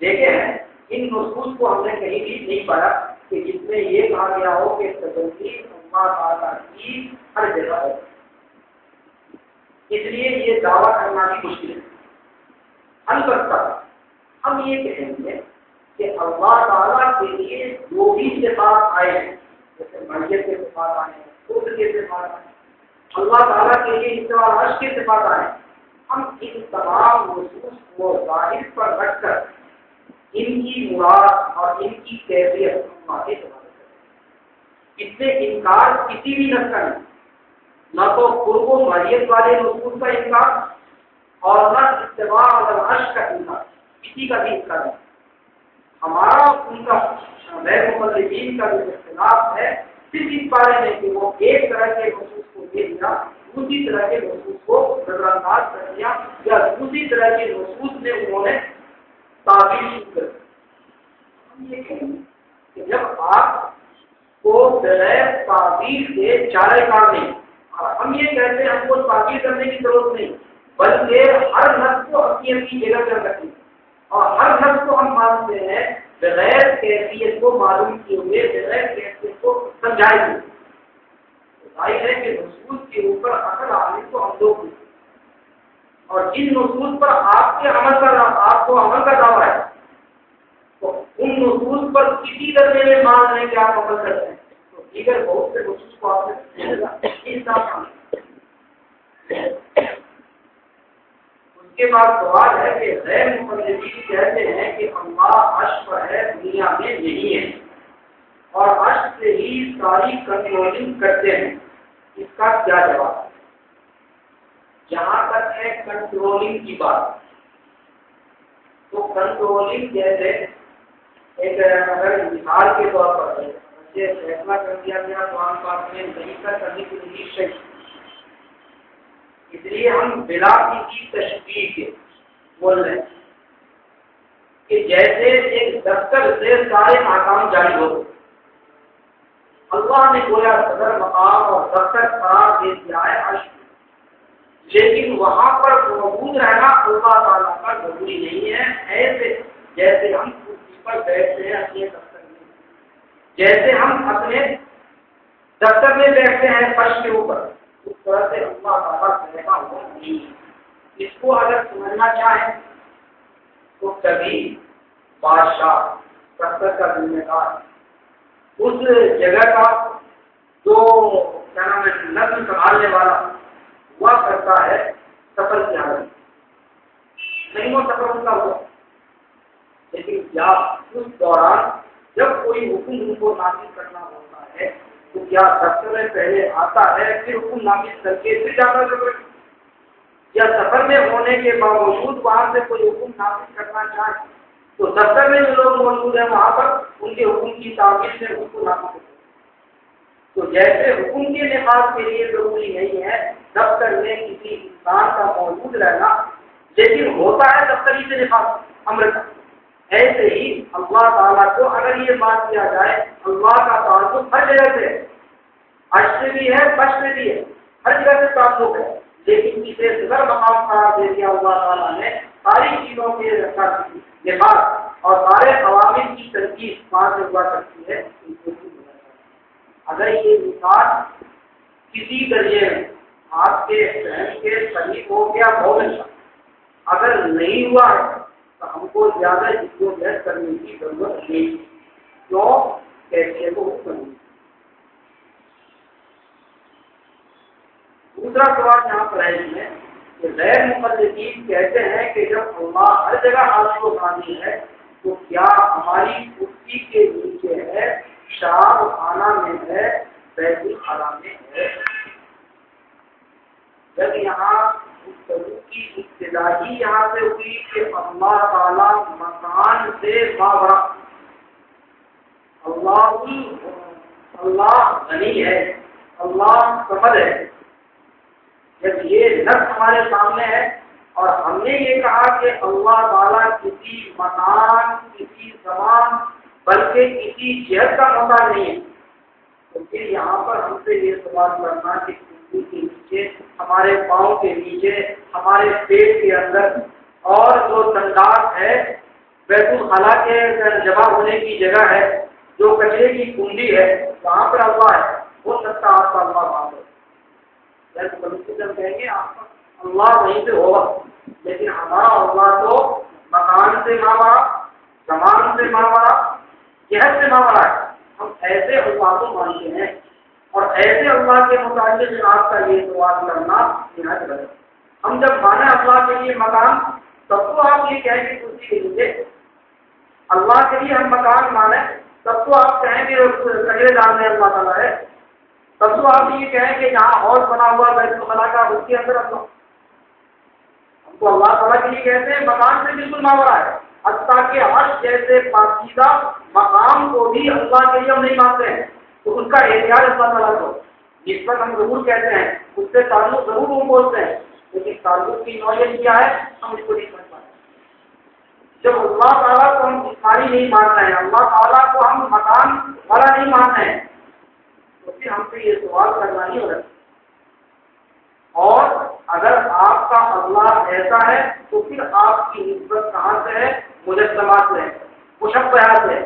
देखे हैं इन नसूस को हमने कहीं भी नहीं पढ़ा कि जिसमें ये कहा गया हो कि तजल्ली की हर जगह है। इसलिए ये दावा करना भी मुश्किल है। अलबत्ता, हम ये कहेंगे कि अल्लाह ताला के लिए जो भी सिफात आए जैसे मैयत के सिफात आए खुद के सिफात आए अल्लाह ताला के लिए इस्तेमाल हर्ष के सिफात आए हम इन तमाम महसूस को ज़ाहिर पर रखकर इनकी मुराद और इनकी कैफियत माथे इससे इनकार किसी भी नस का नहीं, न तो पूर्व मैयत वाले रसूल का इनकार और न इस्तेमाल और हर्ष का इनकार, किसी का भी इनकार नहीं। हमारा उनका मुबलिन का जो इख्तलाफ है, सिर्फ़ इस बारे में कि वो एक तरह के महसूस को दे दिया दूसरी तरह के महसूस को नजरअंदाज कर दिया या दूसरी तरह के महसूस में उन्होंने कर जब आप को बगैर ताबीर से चारे कार नहीं हम ये कहते हैं, हमको करने की ज़रूरत नहीं, बल्कि हर नफ्स को अपनी अपनी जगह रखनी और हर नफ्स को हम मानते हैं बगैर कैफियत को मालूम किए हुए बगैर कैफियत को समझाए हुए। तो है कि नसूल के ऊपर असल आने को हम लोग और जिन नसूल पर आपके अमल का आपको अमल का दावा है तो उन नसूल पर किसी दर्जे में मान लें कि आप अमल करते हैं। तो दीगर बहुत से नसूल को आपने उसके बाद सवाल है कि गैर मुकदमी कहते हैं कि अल्लाह अश पर है, दुनिया में नहीं है। और अश से ही सारी कंट्रोलिंग करते हैं। इसका क्या जवाब? जहाँ तक है कंट्रोलिंग की बात। तो कंट्रोलिंग जैसे एक, अगर मिसाल के तौर पर फैसला कर दिया गया तो आम पास में नहीं कर करने की सही। इसलिए हम बिला किसी तशबी के बोल रहे हैं कि जैसे एक दफ्तर से सारे आकाम जारी हो अल्लाह ने बोला, सदर मकाम और दफ्तर खराब दे दिया है लेकिन वहाँ पर मौजूद रहना अल्लाह ताला का ज़रूरी नहीं है। ऐसे जैसे हम कुर्सी पर बैठते हैं अपने दफ्तर में। जैसे हम अपने दफ्तर में बैठते हैं फर्श के ऊपर, उस तरह से अल्लाह ताला कहता हुआ नहीं इसको अगर समझना चाहें तो कभी बादशाह सत्तर का जिम्मेदार, उस जगह का जो क्या नाम है, नस्ल संभालने वाला हुआ करता है, सफ़र की नहीं, वो सफ़र उनका हुआ। लेकिन क्या उस दौरान जब कोई हुक्म उनको नाफिज करना होता है तो क्या सफ़र में पहले आता है, फिर हुक्म नामित करके फिर जाना ज़रूरी या सफ़र में होने के बावजूद वहाँ से कोई हुक्म नामित करना चाहे तो दफ्तर में जो लोग मौजूद है, वहाँ पर उनके हुक्म की तामीर से हुक्म नामित तो जैसे हुक्म के लिहाज के लिए ज़रूरी नहीं है दफ्तर में किसी इंसान का मौजूद रहना, लेकिन होता है दफ्तरी से लिहाज, अमृत। का ऐसे ही अल्लाह ताला को अगर ये बात किया जाए, अल्लाह का ताल्लुक हर जगह से अर्श से भी है से भी है, हर जगह से ताल्लुक है। लेकिन इसे सदर मकाम करार दे दिया अल्लाह ताला ने, सारी चीज़ों के लिहाज, और सारे अवामिल की तरकीब वहाँ से हुआ करती है। अगर ये इंसान किसी में आपके बहन के सही हो गया बहुत अच्छा अगर नहीं हुआ है तो हमको ज़्यादा जिद्दोजहद करने की ज़रूरत नहीं क्यों? कैसे को करनी दूसरा सवाल यहाँ पर है इसमें कि गैर मुकदीन कहते हैं कि जब अल्लाह हर जगह हाथ को है तो क्या हमारी कुर्सी के नीचे है शाम खाना में है बैतुल खाना में है। जब यहाँ की इब्तदा यहाँ से हुई कि अल्लाह ताला मकान से मावरा अल्लाह अल्लाह गनी है, अल्लाह समझ है। जब ये नक्स हमारे सामने है और हमने ये कहा कि अल्लाह ताला किसी मकान, किसी जमान बल्कि किसी जहद का मौका नहीं है। तो फिर यहाँ पर हमसे ये सवाल करना कि के नीचे, हमारे पाँव के नीचे, हमारे पेट के अंदर और जो संदास है, बैतुल खला के जमा होने की जगह है, जो कचरे की कुंडी है, वहाँ पर अल्लाह है हो सकता आपका अल्लाह वहाँ पर जब कहेंगे आपका अल्लाह वहीं से होगा, लेकिन हमारा अल्लाह तो मकान से मारा जमान से मारा जहद से है। हम ऐसे अल्लाह को मानते हैं और ऐसे अल्लाह के मुताबिक आपका ये सवाल करना निहायत गलत हम जब माने अल्लाह के लिए मकान, तब तो आप ये कुर्सी के नीचे अल्लाह के लिए हम मकान माने, तब तो आप कहेंगे कचरे दान में अल्लाह तला है। तब तो आप ये कहेंगे जहाँ हॉल बना हुआ बैतुल खला का, उसके अंदर अल्लाह हमको अल्लाह तला के लिए कहते हैं, मकान से बिल्कुल मावरा है। हत्ता के हर्ष जैसे पाकिदा मकाम को भी अल्लाह के लिए हम नहीं मानते हैं। तो उसका एहतियात अल्लाह तला को जिस पर हम ज़रूर कहते हैं, उससे ताल्लुक ज़रूर वो बोलते हैं। लेकिन ताल्लुक की नौयत क्या है, हम इसको नहीं समझ पाते। जब अल्लाह ताला को हम जिसमानी नहीं मान रहे हैं, अल्लाह ताला को हम मकान वाला नहीं मान रहे हैं तो फिर हमसे ये सवाल करना ही हो होगा। और अगर आपका अल्लाह ऐसा है तो फिर आपकी निस्बत कहाँ से है? मुजस्मा से है मुशब्बह से है।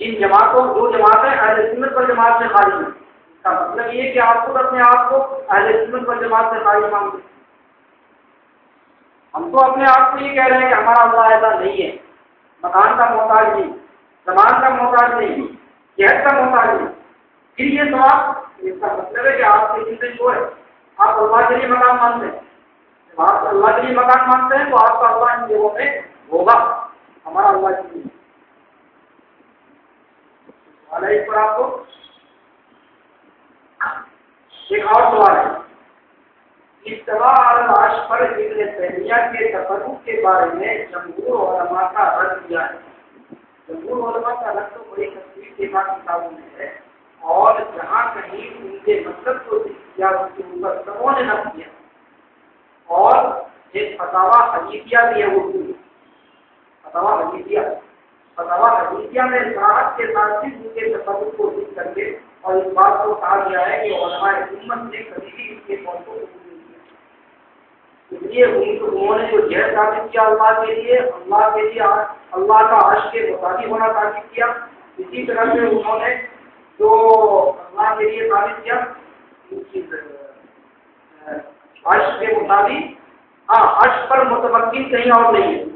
जिन जमातों, दो जमातें अहले सुन्नत पर जमात से खाली हैं। इसका मतलब ये कि आप खुद अपने आप को अहले सुन्नत पर जमात से खाली मांगते हम तो अपने आप को ये कह रहे हैं कि हमारा अल्लाह ऐसा नहीं है। मकान का मोहताज नहीं, जमान का मोहताज नहीं, जहद का मोहताज नहीं। फिर ये सवाल इसका मतलब है कि आपके चिंतन जो है, आप अल्लाह के लिए मकान मानते हैं। आप अल्लाह के लिए मकान मानते हैं तो आपका अल्लाह इन जगहों में होगा। हमारा के लिए वाला पर आपको। एक और सवाल है। इस्तवाश पर इब्न तैमिया के तफरुक के बारे में जमहूर उलमा का रद्द किया है। जमहूर उलमा का रद्द तो बड़ी तस्वीर के बाद किताबों में है और जहाँ कहीं उनके मतलब को किया उसके ऊपर सबों ने नफ किया। और एक फतावा हजीफिया भी है, वो के साथ सिर्फ़ उनके को करके और इस बात को कहा गया है कि ने कभी भी इसके को इसलिए उन्होंने जो जय साबित किया अल्लाह के लिए, अल्लाह के लिए अल्लाह का अर्श के मुताबिक होना साबित किया। इसी तरह से उन्होंने जो अल्लाह के लिए साबित किया अर्श के मुताबिक हाँ अर्श पर मुतमकिन कहीं और नहीं है।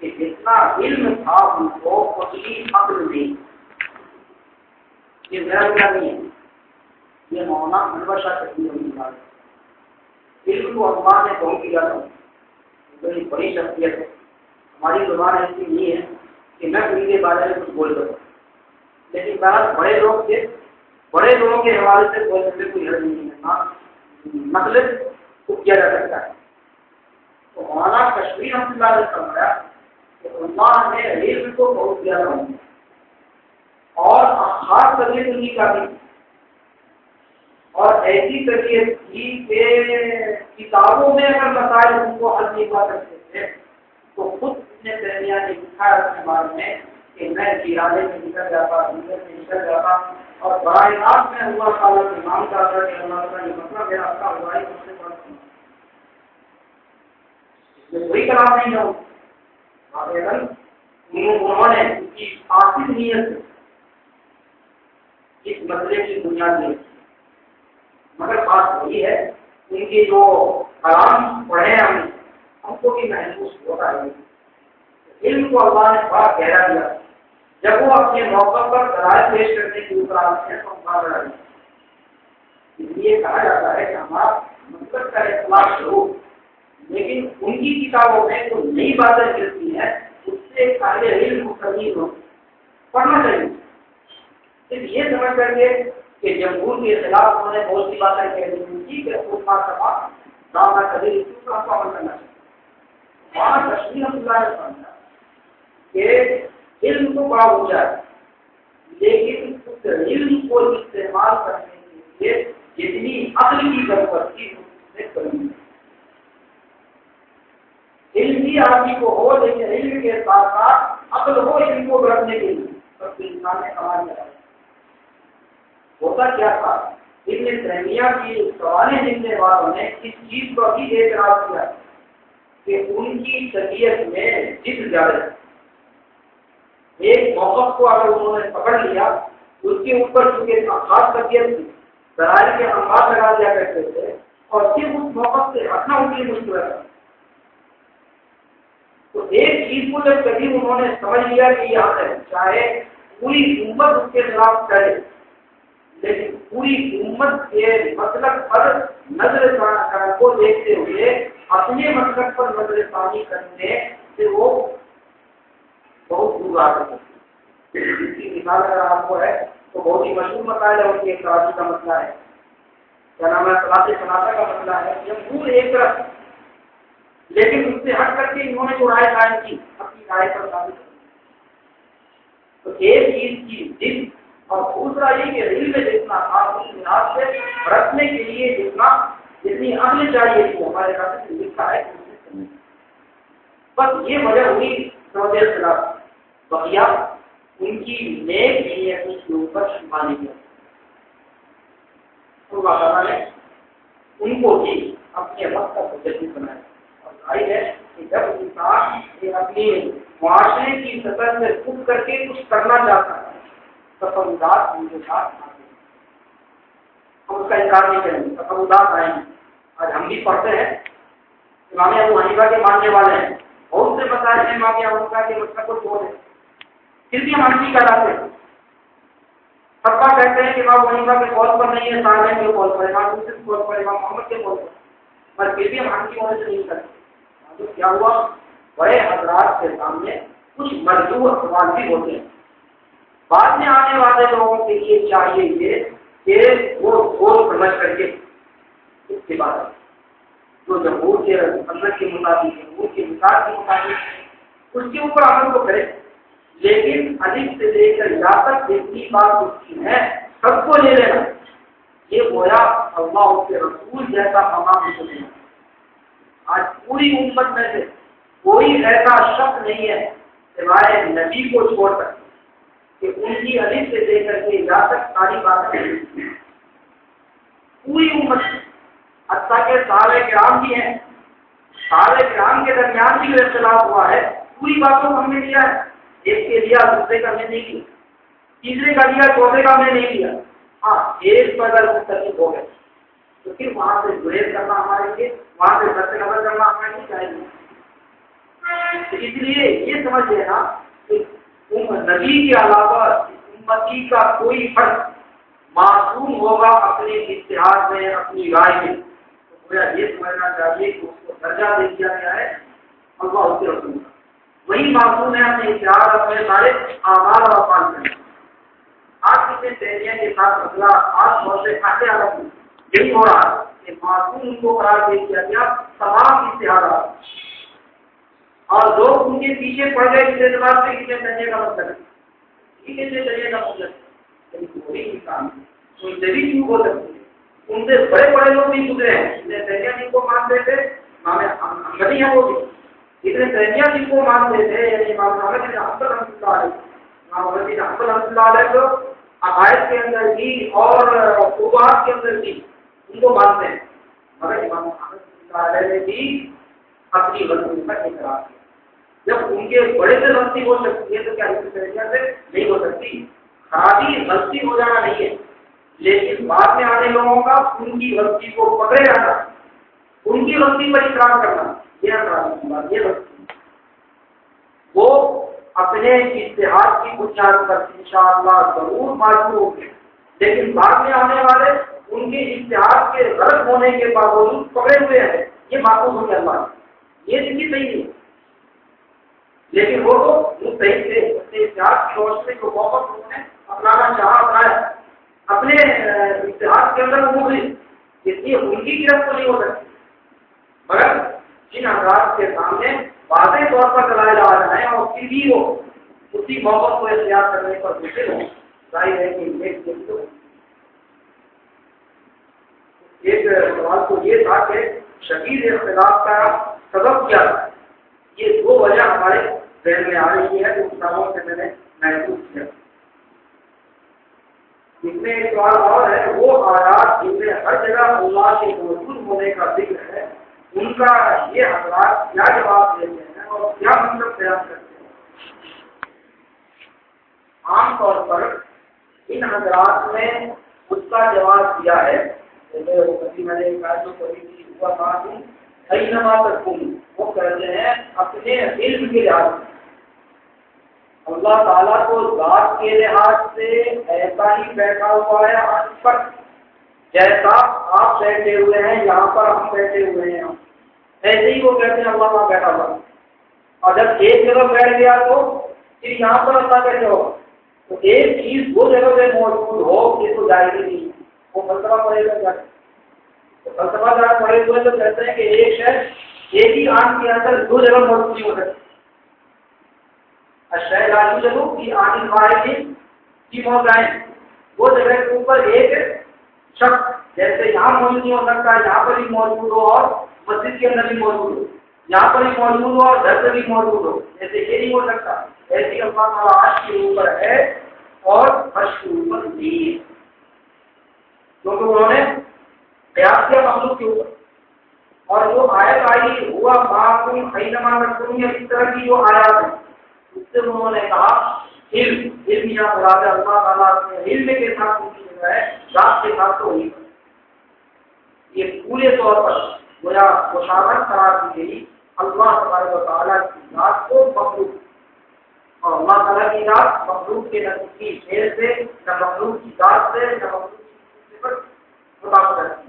कि जितना इल्म था उनको उतनी अक्ल नहीं ये क्या नहीं है। ये मौना अनवशा कभी होने वाला इल्म को अल्लाह ने बहुत दिया था। तो बड़ी शख्सियत है। हमारी ज़ुबान ऐसी नहीं है कि मैं उनके बारे में कुछ बोल सकूँ। लेकिन बहर बड़े लोग थे बड़े लोगों के हवाले से बोलने में कोई हर्ज नहीं है। हाँ मतलब को किया जा सकता है। तो मौलाना कश्मीर हमला ने फरमाया ने इल्म को बहुत ज़्यादा और खास करके दुनिया का भी। और ऐसी तबीयत थी कि किताबों में अगर मसाइल उनको हल नहीं हुआ करते थे तो खुद अपने तैमिया ने लिखा अपने बारे में कि मैं किराने में निकल जाता में निकल जाता। और बड़ा में ताला के नाम करता कि अल्लाह ताला ये मसला मेरा आपका हुआ है मुझसे बड़ा कोई कलाम नहीं है। उन्होंने उनकी आखिर नीयत इस मसले की बुनियाद नहीं मगर बात वही है उनके जो कलाम पढ़े हम हमको भी महसूस होता है। इल्म को अल्लाह ने बड़ा गहरा दिया। जब वो अपने मौका पर दलाल पेश करने के ऊपर आते हैं तो हम बढ़ा इसलिए कहा जाता है कि हमारा मतलब का इतलाक ज़रूर। लेकिन उनकी किताबों में जो नई बातें मिलती है, उससे सारे इल्म को कभी पढ़ना चाहिए। सिर्फ़ ये समझ करके कि जमहूर के खिलाफ उन्होंने बहुत सी बातें कह दी ठीक है उस बात का बात दावा कभी का अमल करना चाहिए। वहाँ तस्वीर अब्दुल्ला समझा कि इल्म तो बड़ा ऊँचा है लेकिन उस इल्म को इस्तेमाल करने के लिए जितनी अक्ल की ज़रूरत थी, उसने कमी इल्म ही आदमी को हो लेकिन इल्म के साथ साथ अक्ल हो इल्म को रखने के लिए। तो इंसान ने कमाल किया होता क्या था? इब्न तैमिया की सवाल जिनने वालों ने इस चीज़ को भी एतराज़ किया कि उनकी तबीयत में जिद ज़्यादा एक मौकफ को अगर उन्होंने पकड़ लिया, उसके ऊपर चूँकि खास तबीयत थी, दरार के अंबार लगा दिया करते थे, और फिर उस मौकफ से हटना उनके लिए मुश्किल था। तो एक चीज़ को जब कभी उन्होंने समझ लिया कि यहाँ है चाहे पूरी उम्मत उसके खिलाफ करे लेकिन पूरी उम्मत के मतलब पर नज़र को देखते हुए, अपने मतलब पर नज़र पानी करने से वो बहुत दूर आ सकते इसकी मिसाल अगर आपको है तो बहुत ही मशहूर मसाइल है उनकी एक का मसला है। क्या नाम है? का मसला है। जब दूर एक तरफ़ लेकिन उससे हट करके इन्होंने जो राय कायम की, अपनी राय पर साबित तो एक चीज़ की जिद, और दूसरा ये कि रील में जितना लिहाज से रखने के लिए जितना, जितनी अगले चाहिए थी, हमारे खाते लिखा है बस ये वजह हुई खिलाफ बकिया उनकी नेक नीयत के ऊपर किया तो उनको भी अपने वक्त का मुजस्म बनाया। ज़ाहिर है कि जब इंसान अपनी मुआशरे की सतह से उठ करके कुछ करना चाहता है तफरुदात उनके साथ हम उसका इनकार नहीं करेंगे तफरुदात आएँगे। आज हम भी पढ़ते हैं, इमाम अबू हनीफा के मानने वाले हैं, बहुत से बताए हैं, इमाम अबू हनीफा के मतलब को छोड़ फिर भी हम हनफी कहलाते हैं। सबका कहते हैं कि इमाम हनीफा के कौल पर नहीं है यूसुफ के कौल पर इमाम मोहम्मद के कौल पर पर फिर भी हम हनफी होने से नहीं करते। तो क्या हुआ? बड़े हजरात के सामने कुछ मजदूर अखबार भी होते हैं। बाद में आने वाले लोगों के लिए चाहिए ये कि वो सोच समझ करके इसके बाद जो जमहूर के अंदर के मुताबिक जमहूर के विकास के मुताबिक, उसके ऊपर अमल को करें। लेकिन अधिक से लेकर या तक जितनी बात उसकी है, सबको ले लेना। ये बोया अल्लाह उसके रसूल जैसा हमाम नहीं। आज पूरी उम्मत में से कोई ऐसा शब्द नहीं है सिवाय नबी को छोड़कर कि उनकी अधिक से लेकर के तक सारी बातें पूरी उम्मत हत्या के सारे ग्राम भी हैं, सारे ग्राम के दरमियान भी इख्तलाफ हुआ है, पूरी बातों को हमने लिया है। एक के लिया, दूसरे का हमने नहीं लिया। तीसरे का लिया, चौथे का हमने नहीं लिया। हाँ एक पर अगर हो गए। तो फिर वहाँ से गुरेज करना हमारे लिए वहाँ से सत्य खबर करना हमारे लिए चाहिए तो इसलिए ये समझ लेना कि नबी के अलावा उम्मती का कोई फ़र्क मासूम होगा अपने इतिहास में, अपनी राय में। तो मुझे ये समझना चाहिए कि उसको दर्जा दे दिया गया है, अल्लाह उसके रसूल वही मासूम है अपने इतिहास अपने सारे आमाल और में आज कितने तैरिया के साथ मसला आज बहुत से खाते आलम यही हो रहा है मासूम को करार दे दिया गया तमाम इतिहास और लोग उनके पीछे पड़ गए इस एतबार से किसे करने का मतलब है। ठीक का मतलब क्यों हो सकती है। उनसे बड़े बड़े लोग भी गुजरे हैं। को मानते थे, मामे वो भी। इतने तैमिया जी को मानते थे, यानी के अंदर भी और के अंदर भी उनको मानते हैं। मगर इमाम अहमद ने भी अपनी गलती का इकरार किया। जब उनके बड़े से गलती हो सकती है तो क्या तरीके से नहीं हो सकती? खराबी गलती हो जाना नहीं है। लेकिन बाद में आने लोगों का उनकी गलती को पकड़े जाना, उनकी गलती पर इकरार करना यह खराबी ये गलती वो अपने इतिहास की बुनियाद पर इंशाअल्लाह ज़रूर मालूम होंगे। लेकिन बाद में आने वाले उनके इतिहास के गलत होने के बावजूद पकड़े हुए हैं। ये मालूम हो अल्लाह। ये ज़िंदगी सही नहीं। लेकिन वो तो सही थे अपने इतिहास की रोशनी को बहुत उन्होंने अपनाना चाहा, अपनाया। अपने इतिहास के अंदर वो भी इसलिए उनकी गिरफ्त तो नहीं हो सकती। मगर जिन अपराध के सामने वादे तौर पर चलाए जा रहे हैं, और फिर भी वो उसी मोहब्बत को इख्तियार करने पर मुश्किल हो। ज़ाहिर है कि एक दिन तो एक सवाल तो ये था कि शकील इख्तलाफ का सबब क्या था? ये दो वजह हमारे जहन में आ रही है, जो किताबों से मैंने महसूस किया। इसमें एक सवाल और है, वो आयात जिनमें हर जगह अल्लाह के मौजूद होने का ज़िक्र है, उनका ये हजरात क्या जवाब देते हैं और क्या मतलब बयान करते हैं? आमतौर पर इन हजरात ने उसका जवाब दिया है वो वो हैं ही बैठा है पर, जैसा आप बैठे हुए हैं, यहाँ पर हम बैठे हुए हैं। ऐसे ही वो कहते हैं, अल्लाह बैठा हुआ और जब एक जगह बैठ गया तो फिर यहाँ पर अल्लाह कैसे होगा? तो एक चीज़ दो जगह पे मौजूद हो तो जाएगी नहीं वो फलसफा क्या? तो फलसफा जरा पड़े हुए तो कहते हैं कि एक शहर एक ही आँख के अंदर दो जगह मौजूद नहीं हो सकती चलो की आनी वाहिदी की मौजाएँ वो जगह के ऊपर एक शख्स जैसे यहाँ मौजूद नहीं हो सकता, यहाँ पर ही मौजूद हो और मस्जिद के अंदर भी मौजूद हो। यहाँ पर ही मौजूद हो और घर पर भी मौजूद हो। जैसे ये नहीं हो सकता। ऐसी अल्लाह आज के ऊपर है और नहीं है। क्योंकि उन्होंने प्रयास किया मखलूक के ऊपर। और जो आयत आई हुआ नमा इस तरह की जो आयात है, उससे उन्होंने कहा या मुराद अल्लाह ताला के साथ उनकी जगह है, रात के साथ तो ये पूरे तौर पर गोया करार दी गई अल्लाह ताला की रात को मखलूक। और अल्लाह ताला की रात मखलूक के न फेर से, न मखलूक की से, न मखलूक पर मुताबिक करती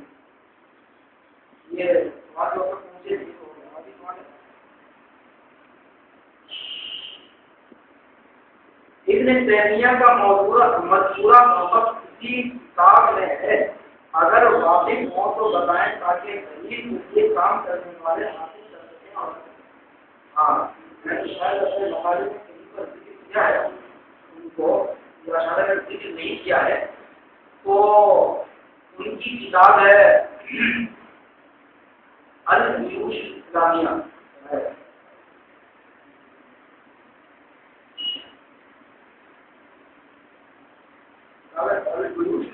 है। ये मुझे इब्न तैमिया का मौजूदा मोहब्बत इसी किताब में है। अगर वाजिब हो तो बताएँ ताकि गरीब ये काम करने वाले हासिल कर सकें और हाँ मैंने शायद अपने मकाले में कहीं पर ज़िक्र किया है। उनको अगर ज़िक्र नहीं किया है। तो उनकी किताब है अल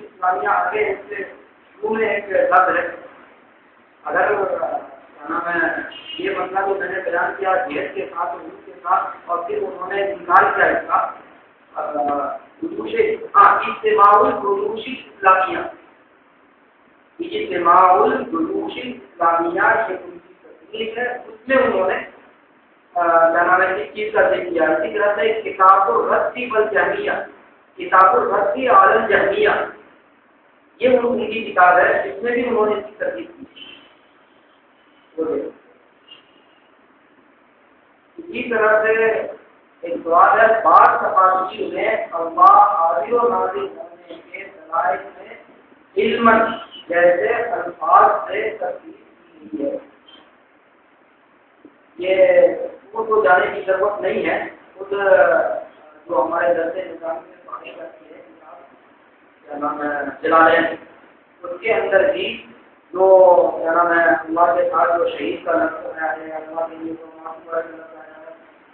इस्लामिया आगे इससे शुरू में एक लफ्ज है। अगर नाम है, ये मसला जो मैंने बयान किया जेहद के साथ और के साथ, और फिर उन्होंने इनकार किया इसका। गुरूशी इस्लामिया ये उनकी तकनीक है। उसमें उन्होंने है किस चीज़ का ज़िक्र किया। इसी तरह से किताब रस्सी बल जहमिया किताब रस्सी आलम जहमिया ये उनकी किताब है। इसमें भी उन्होंने इसकी तरजीह की इसी तरह से एक है में अल्लाह के जैसे अल्फाज से की है। ये जाने की ज़रूरत नहीं है, खुद जो हमारे दरसे निज़ाम है नाम है उसके अंदर भी जो अल्लाह के साथ जो शहीद का लफ्ज आया है, अल्लाह के लिए जो माफ़ का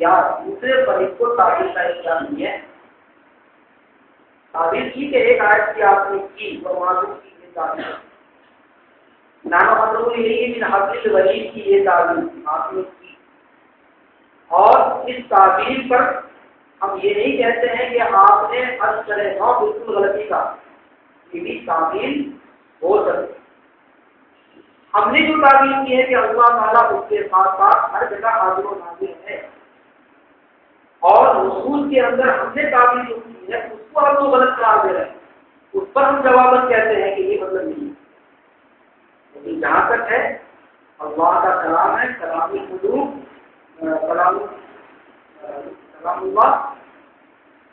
क्या दूसरे फरीक को ताबीर का इख्तियार नहीं है? ताबीर की के एक आयत की आपने की तो वहाँ से की। ताबीर नाना मतलब यही है कि हाफिज वली की ये ताबीर आपने की। और इस ताबीर पर हम ये नहीं कहते हैं कि आपने असर नौ बिल्कुल गलती का, ये भी ताबीर हो सकती। हमने जो ताबीर की है कि अल्लाह ताला उसके साथ साथ हर जगह हाजिर नाजिर है। और रसूल के अंदर हमने ताबीर जो की है, उसको हम लोग गलत करार दे रहे हैं। उस पर हम जवाबन कहते हैं कि ये मतलब नहीं लेकिन जहाँ तक है, अल्लाह का कलाम है, कलामी कलाम कलामुल्लाह,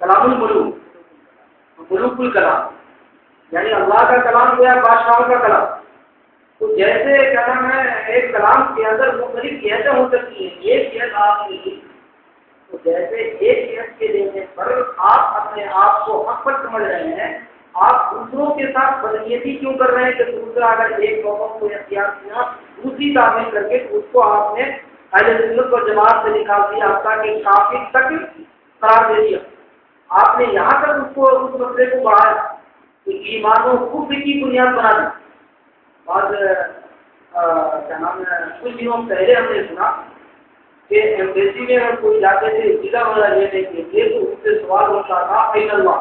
कलामुल मुलूक मुलूकुल कलाम। यानी अल्लाह का कलाम गया बादशाह का कलाम। तो जैसे क्या है, एक कलाम के अंदर मुख्तलिफ़ कैसे हो सकती है। एक यह आपने तो जैसे एक यश के देने पर आप अपने आप को हक पर समझ रहे हैं। आप दूसरों के साथ बदनीयती क्यों कर रहे हैं कि दूसरा अगर एक लोगों को अख्तियार किया दूसरी तामील करके तो उसको आपने और जमात से निकाल दिया ताकि काफ़ी तक करार दे दिया। आपने यहाँ तक उसको, उस मसले को बढ़ाया कि ईमानों कुफ्र की बुनियाद बना दी। बाद क्या नाम कुछ दिनों पहले हमने सुना कि एम्बेसी में अगर कोई जाते थे जिला वाला लेने के लिए तो उससे सवाल होता था अल्लाह।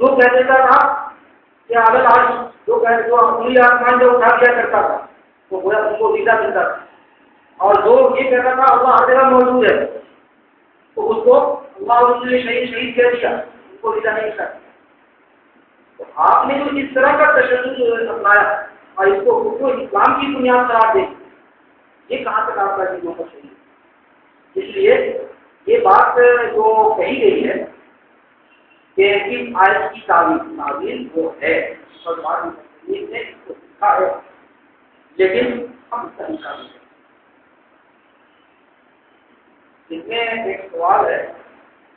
जो कह देता था कि अगर आज जो कह जो उंगली आसमान जो उठा दिया करता था तो गोया उनको वीज़ा मिलता और जो ये कहता था, अल्लाह हर जगह मौजूद है। तो उसको अल्लाह ने शहीद शहीद कह दिया, उसको वीज़ा नहीं मिलता तो आपने जो इस तरह का तशद अपनाया, और इसको उसको इस्लाम की बुनियाद करार दे ये कहाँ तक आपका चीज़ों को सही इसलिए ये बात जो कही गई है कि इस की तावील तावील वो है। भगवान ने इसको लिखा है। लेकिन हम तरीका नहीं इसमें एक सवाल है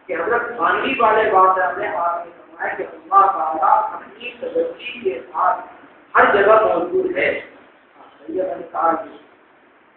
कि हज़रत खानवी वाले बात ने आपने फरमाया कि अल्लाह ताला अपनी तवज्जी के साथ हर जगह मौजूद है।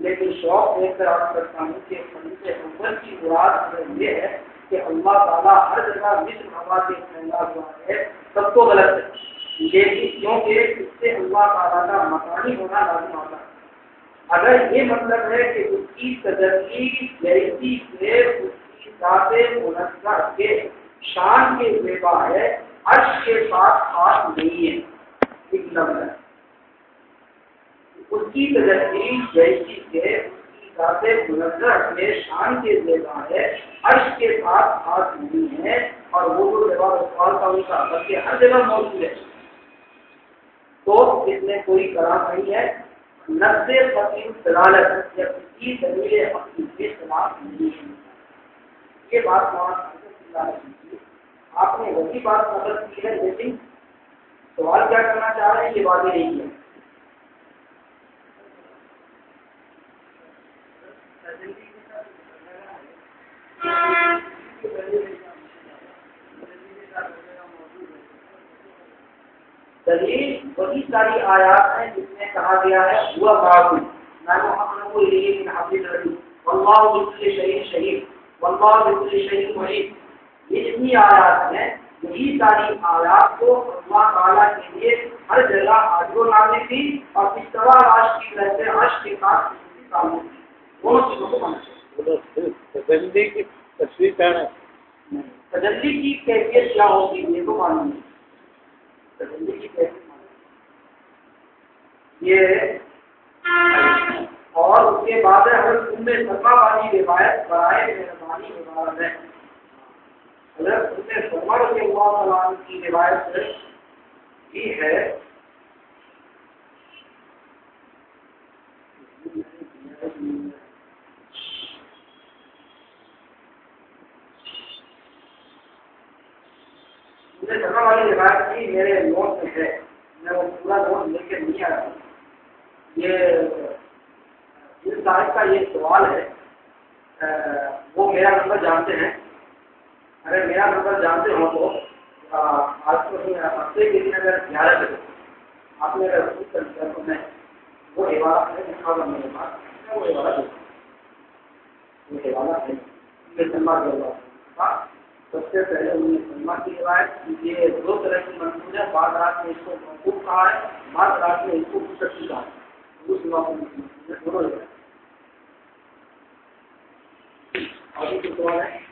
लेकिन शौक देख कर आप करता हूँ कि से ऊपर की मुराद ये है कि अल्लाह ताला हर जगह मिश्र हवा से फैला हुआ है, सबको गलत है। लेकिन क्योंकि इससे अल्लाह ताला का मकानी होना लाजम आता है। अगर ये मतलब है कि उसकी तजर्गी जैसी से उसकी मुनस्सर के शान के बेबा है, अर्श के साथ खास नहीं है। एक लफ्ज है उसकी तजर्गी जैसी से उसकी जाते मुनस्सर के शान के बेबा है अर्श के साथ खास नहीं है, और वो जो जवाब सवाल का उनका बल्कि हर जगह मौजूद है। तो इसमें कोई करार नहीं है, नब्बे फकीर दलालत या किसी दलील हकीम के खिलाफ नहीं है। ये बात आपने वही बात मदद की है, लेकिन सवाल क्या करना चाह रहे हैं, ये बात ही नहीं है। दलील वही सारी आयात हैं जिसमें कहा गया है, हुआ बाबू। शहीद। शहीद ये जितनी आयात हैं ये यही सारी आयात को अल्लाह ताला के लिए हर जगह आजो लाने थी और इस तरह राष्ट्र की रहते अर्श के साथ दोनों चीज़ों को तजल्ली की तस्वीर कहना तजल्ली की कैफियत क्या होगी? ये तो मालूम नहीं। तजल्ली की कैफियत ये और उसके बाद है, अगर तुमने सलमा वाली रिवायत बनाए मेहरबानी मुबारक है। अगर तुमने सलमा के सलाम की रिवायत की है मुझे सलमा वाली रिवायत की मेरे नोट में है। मैं वो पूरा नोट लेके नहीं आया। ये जिस साहब का ये सवाल है। आ, वो मेरा नंबर जानते हैं। अगर मेरा नंबर जानते हो तो आज तो हफ़्ते के दिन अगर ग्यारह बजे। आपने अगर पूछ कर दिया तो मैं वो हेवाला है लिखा हुआ मेरे पास। मैं वो हेवाला दूँ वो हेवाला है। सलमा के बाद सबसे पहले उन्होंने सलमा की रिवायत ये दो तरह की मंजूर है। बाद रात में इसको मकूब कहा है बाद रात में इसको मुस्तकी कहा है। उस दोनों रिवायत और भी कुछ सवाल है।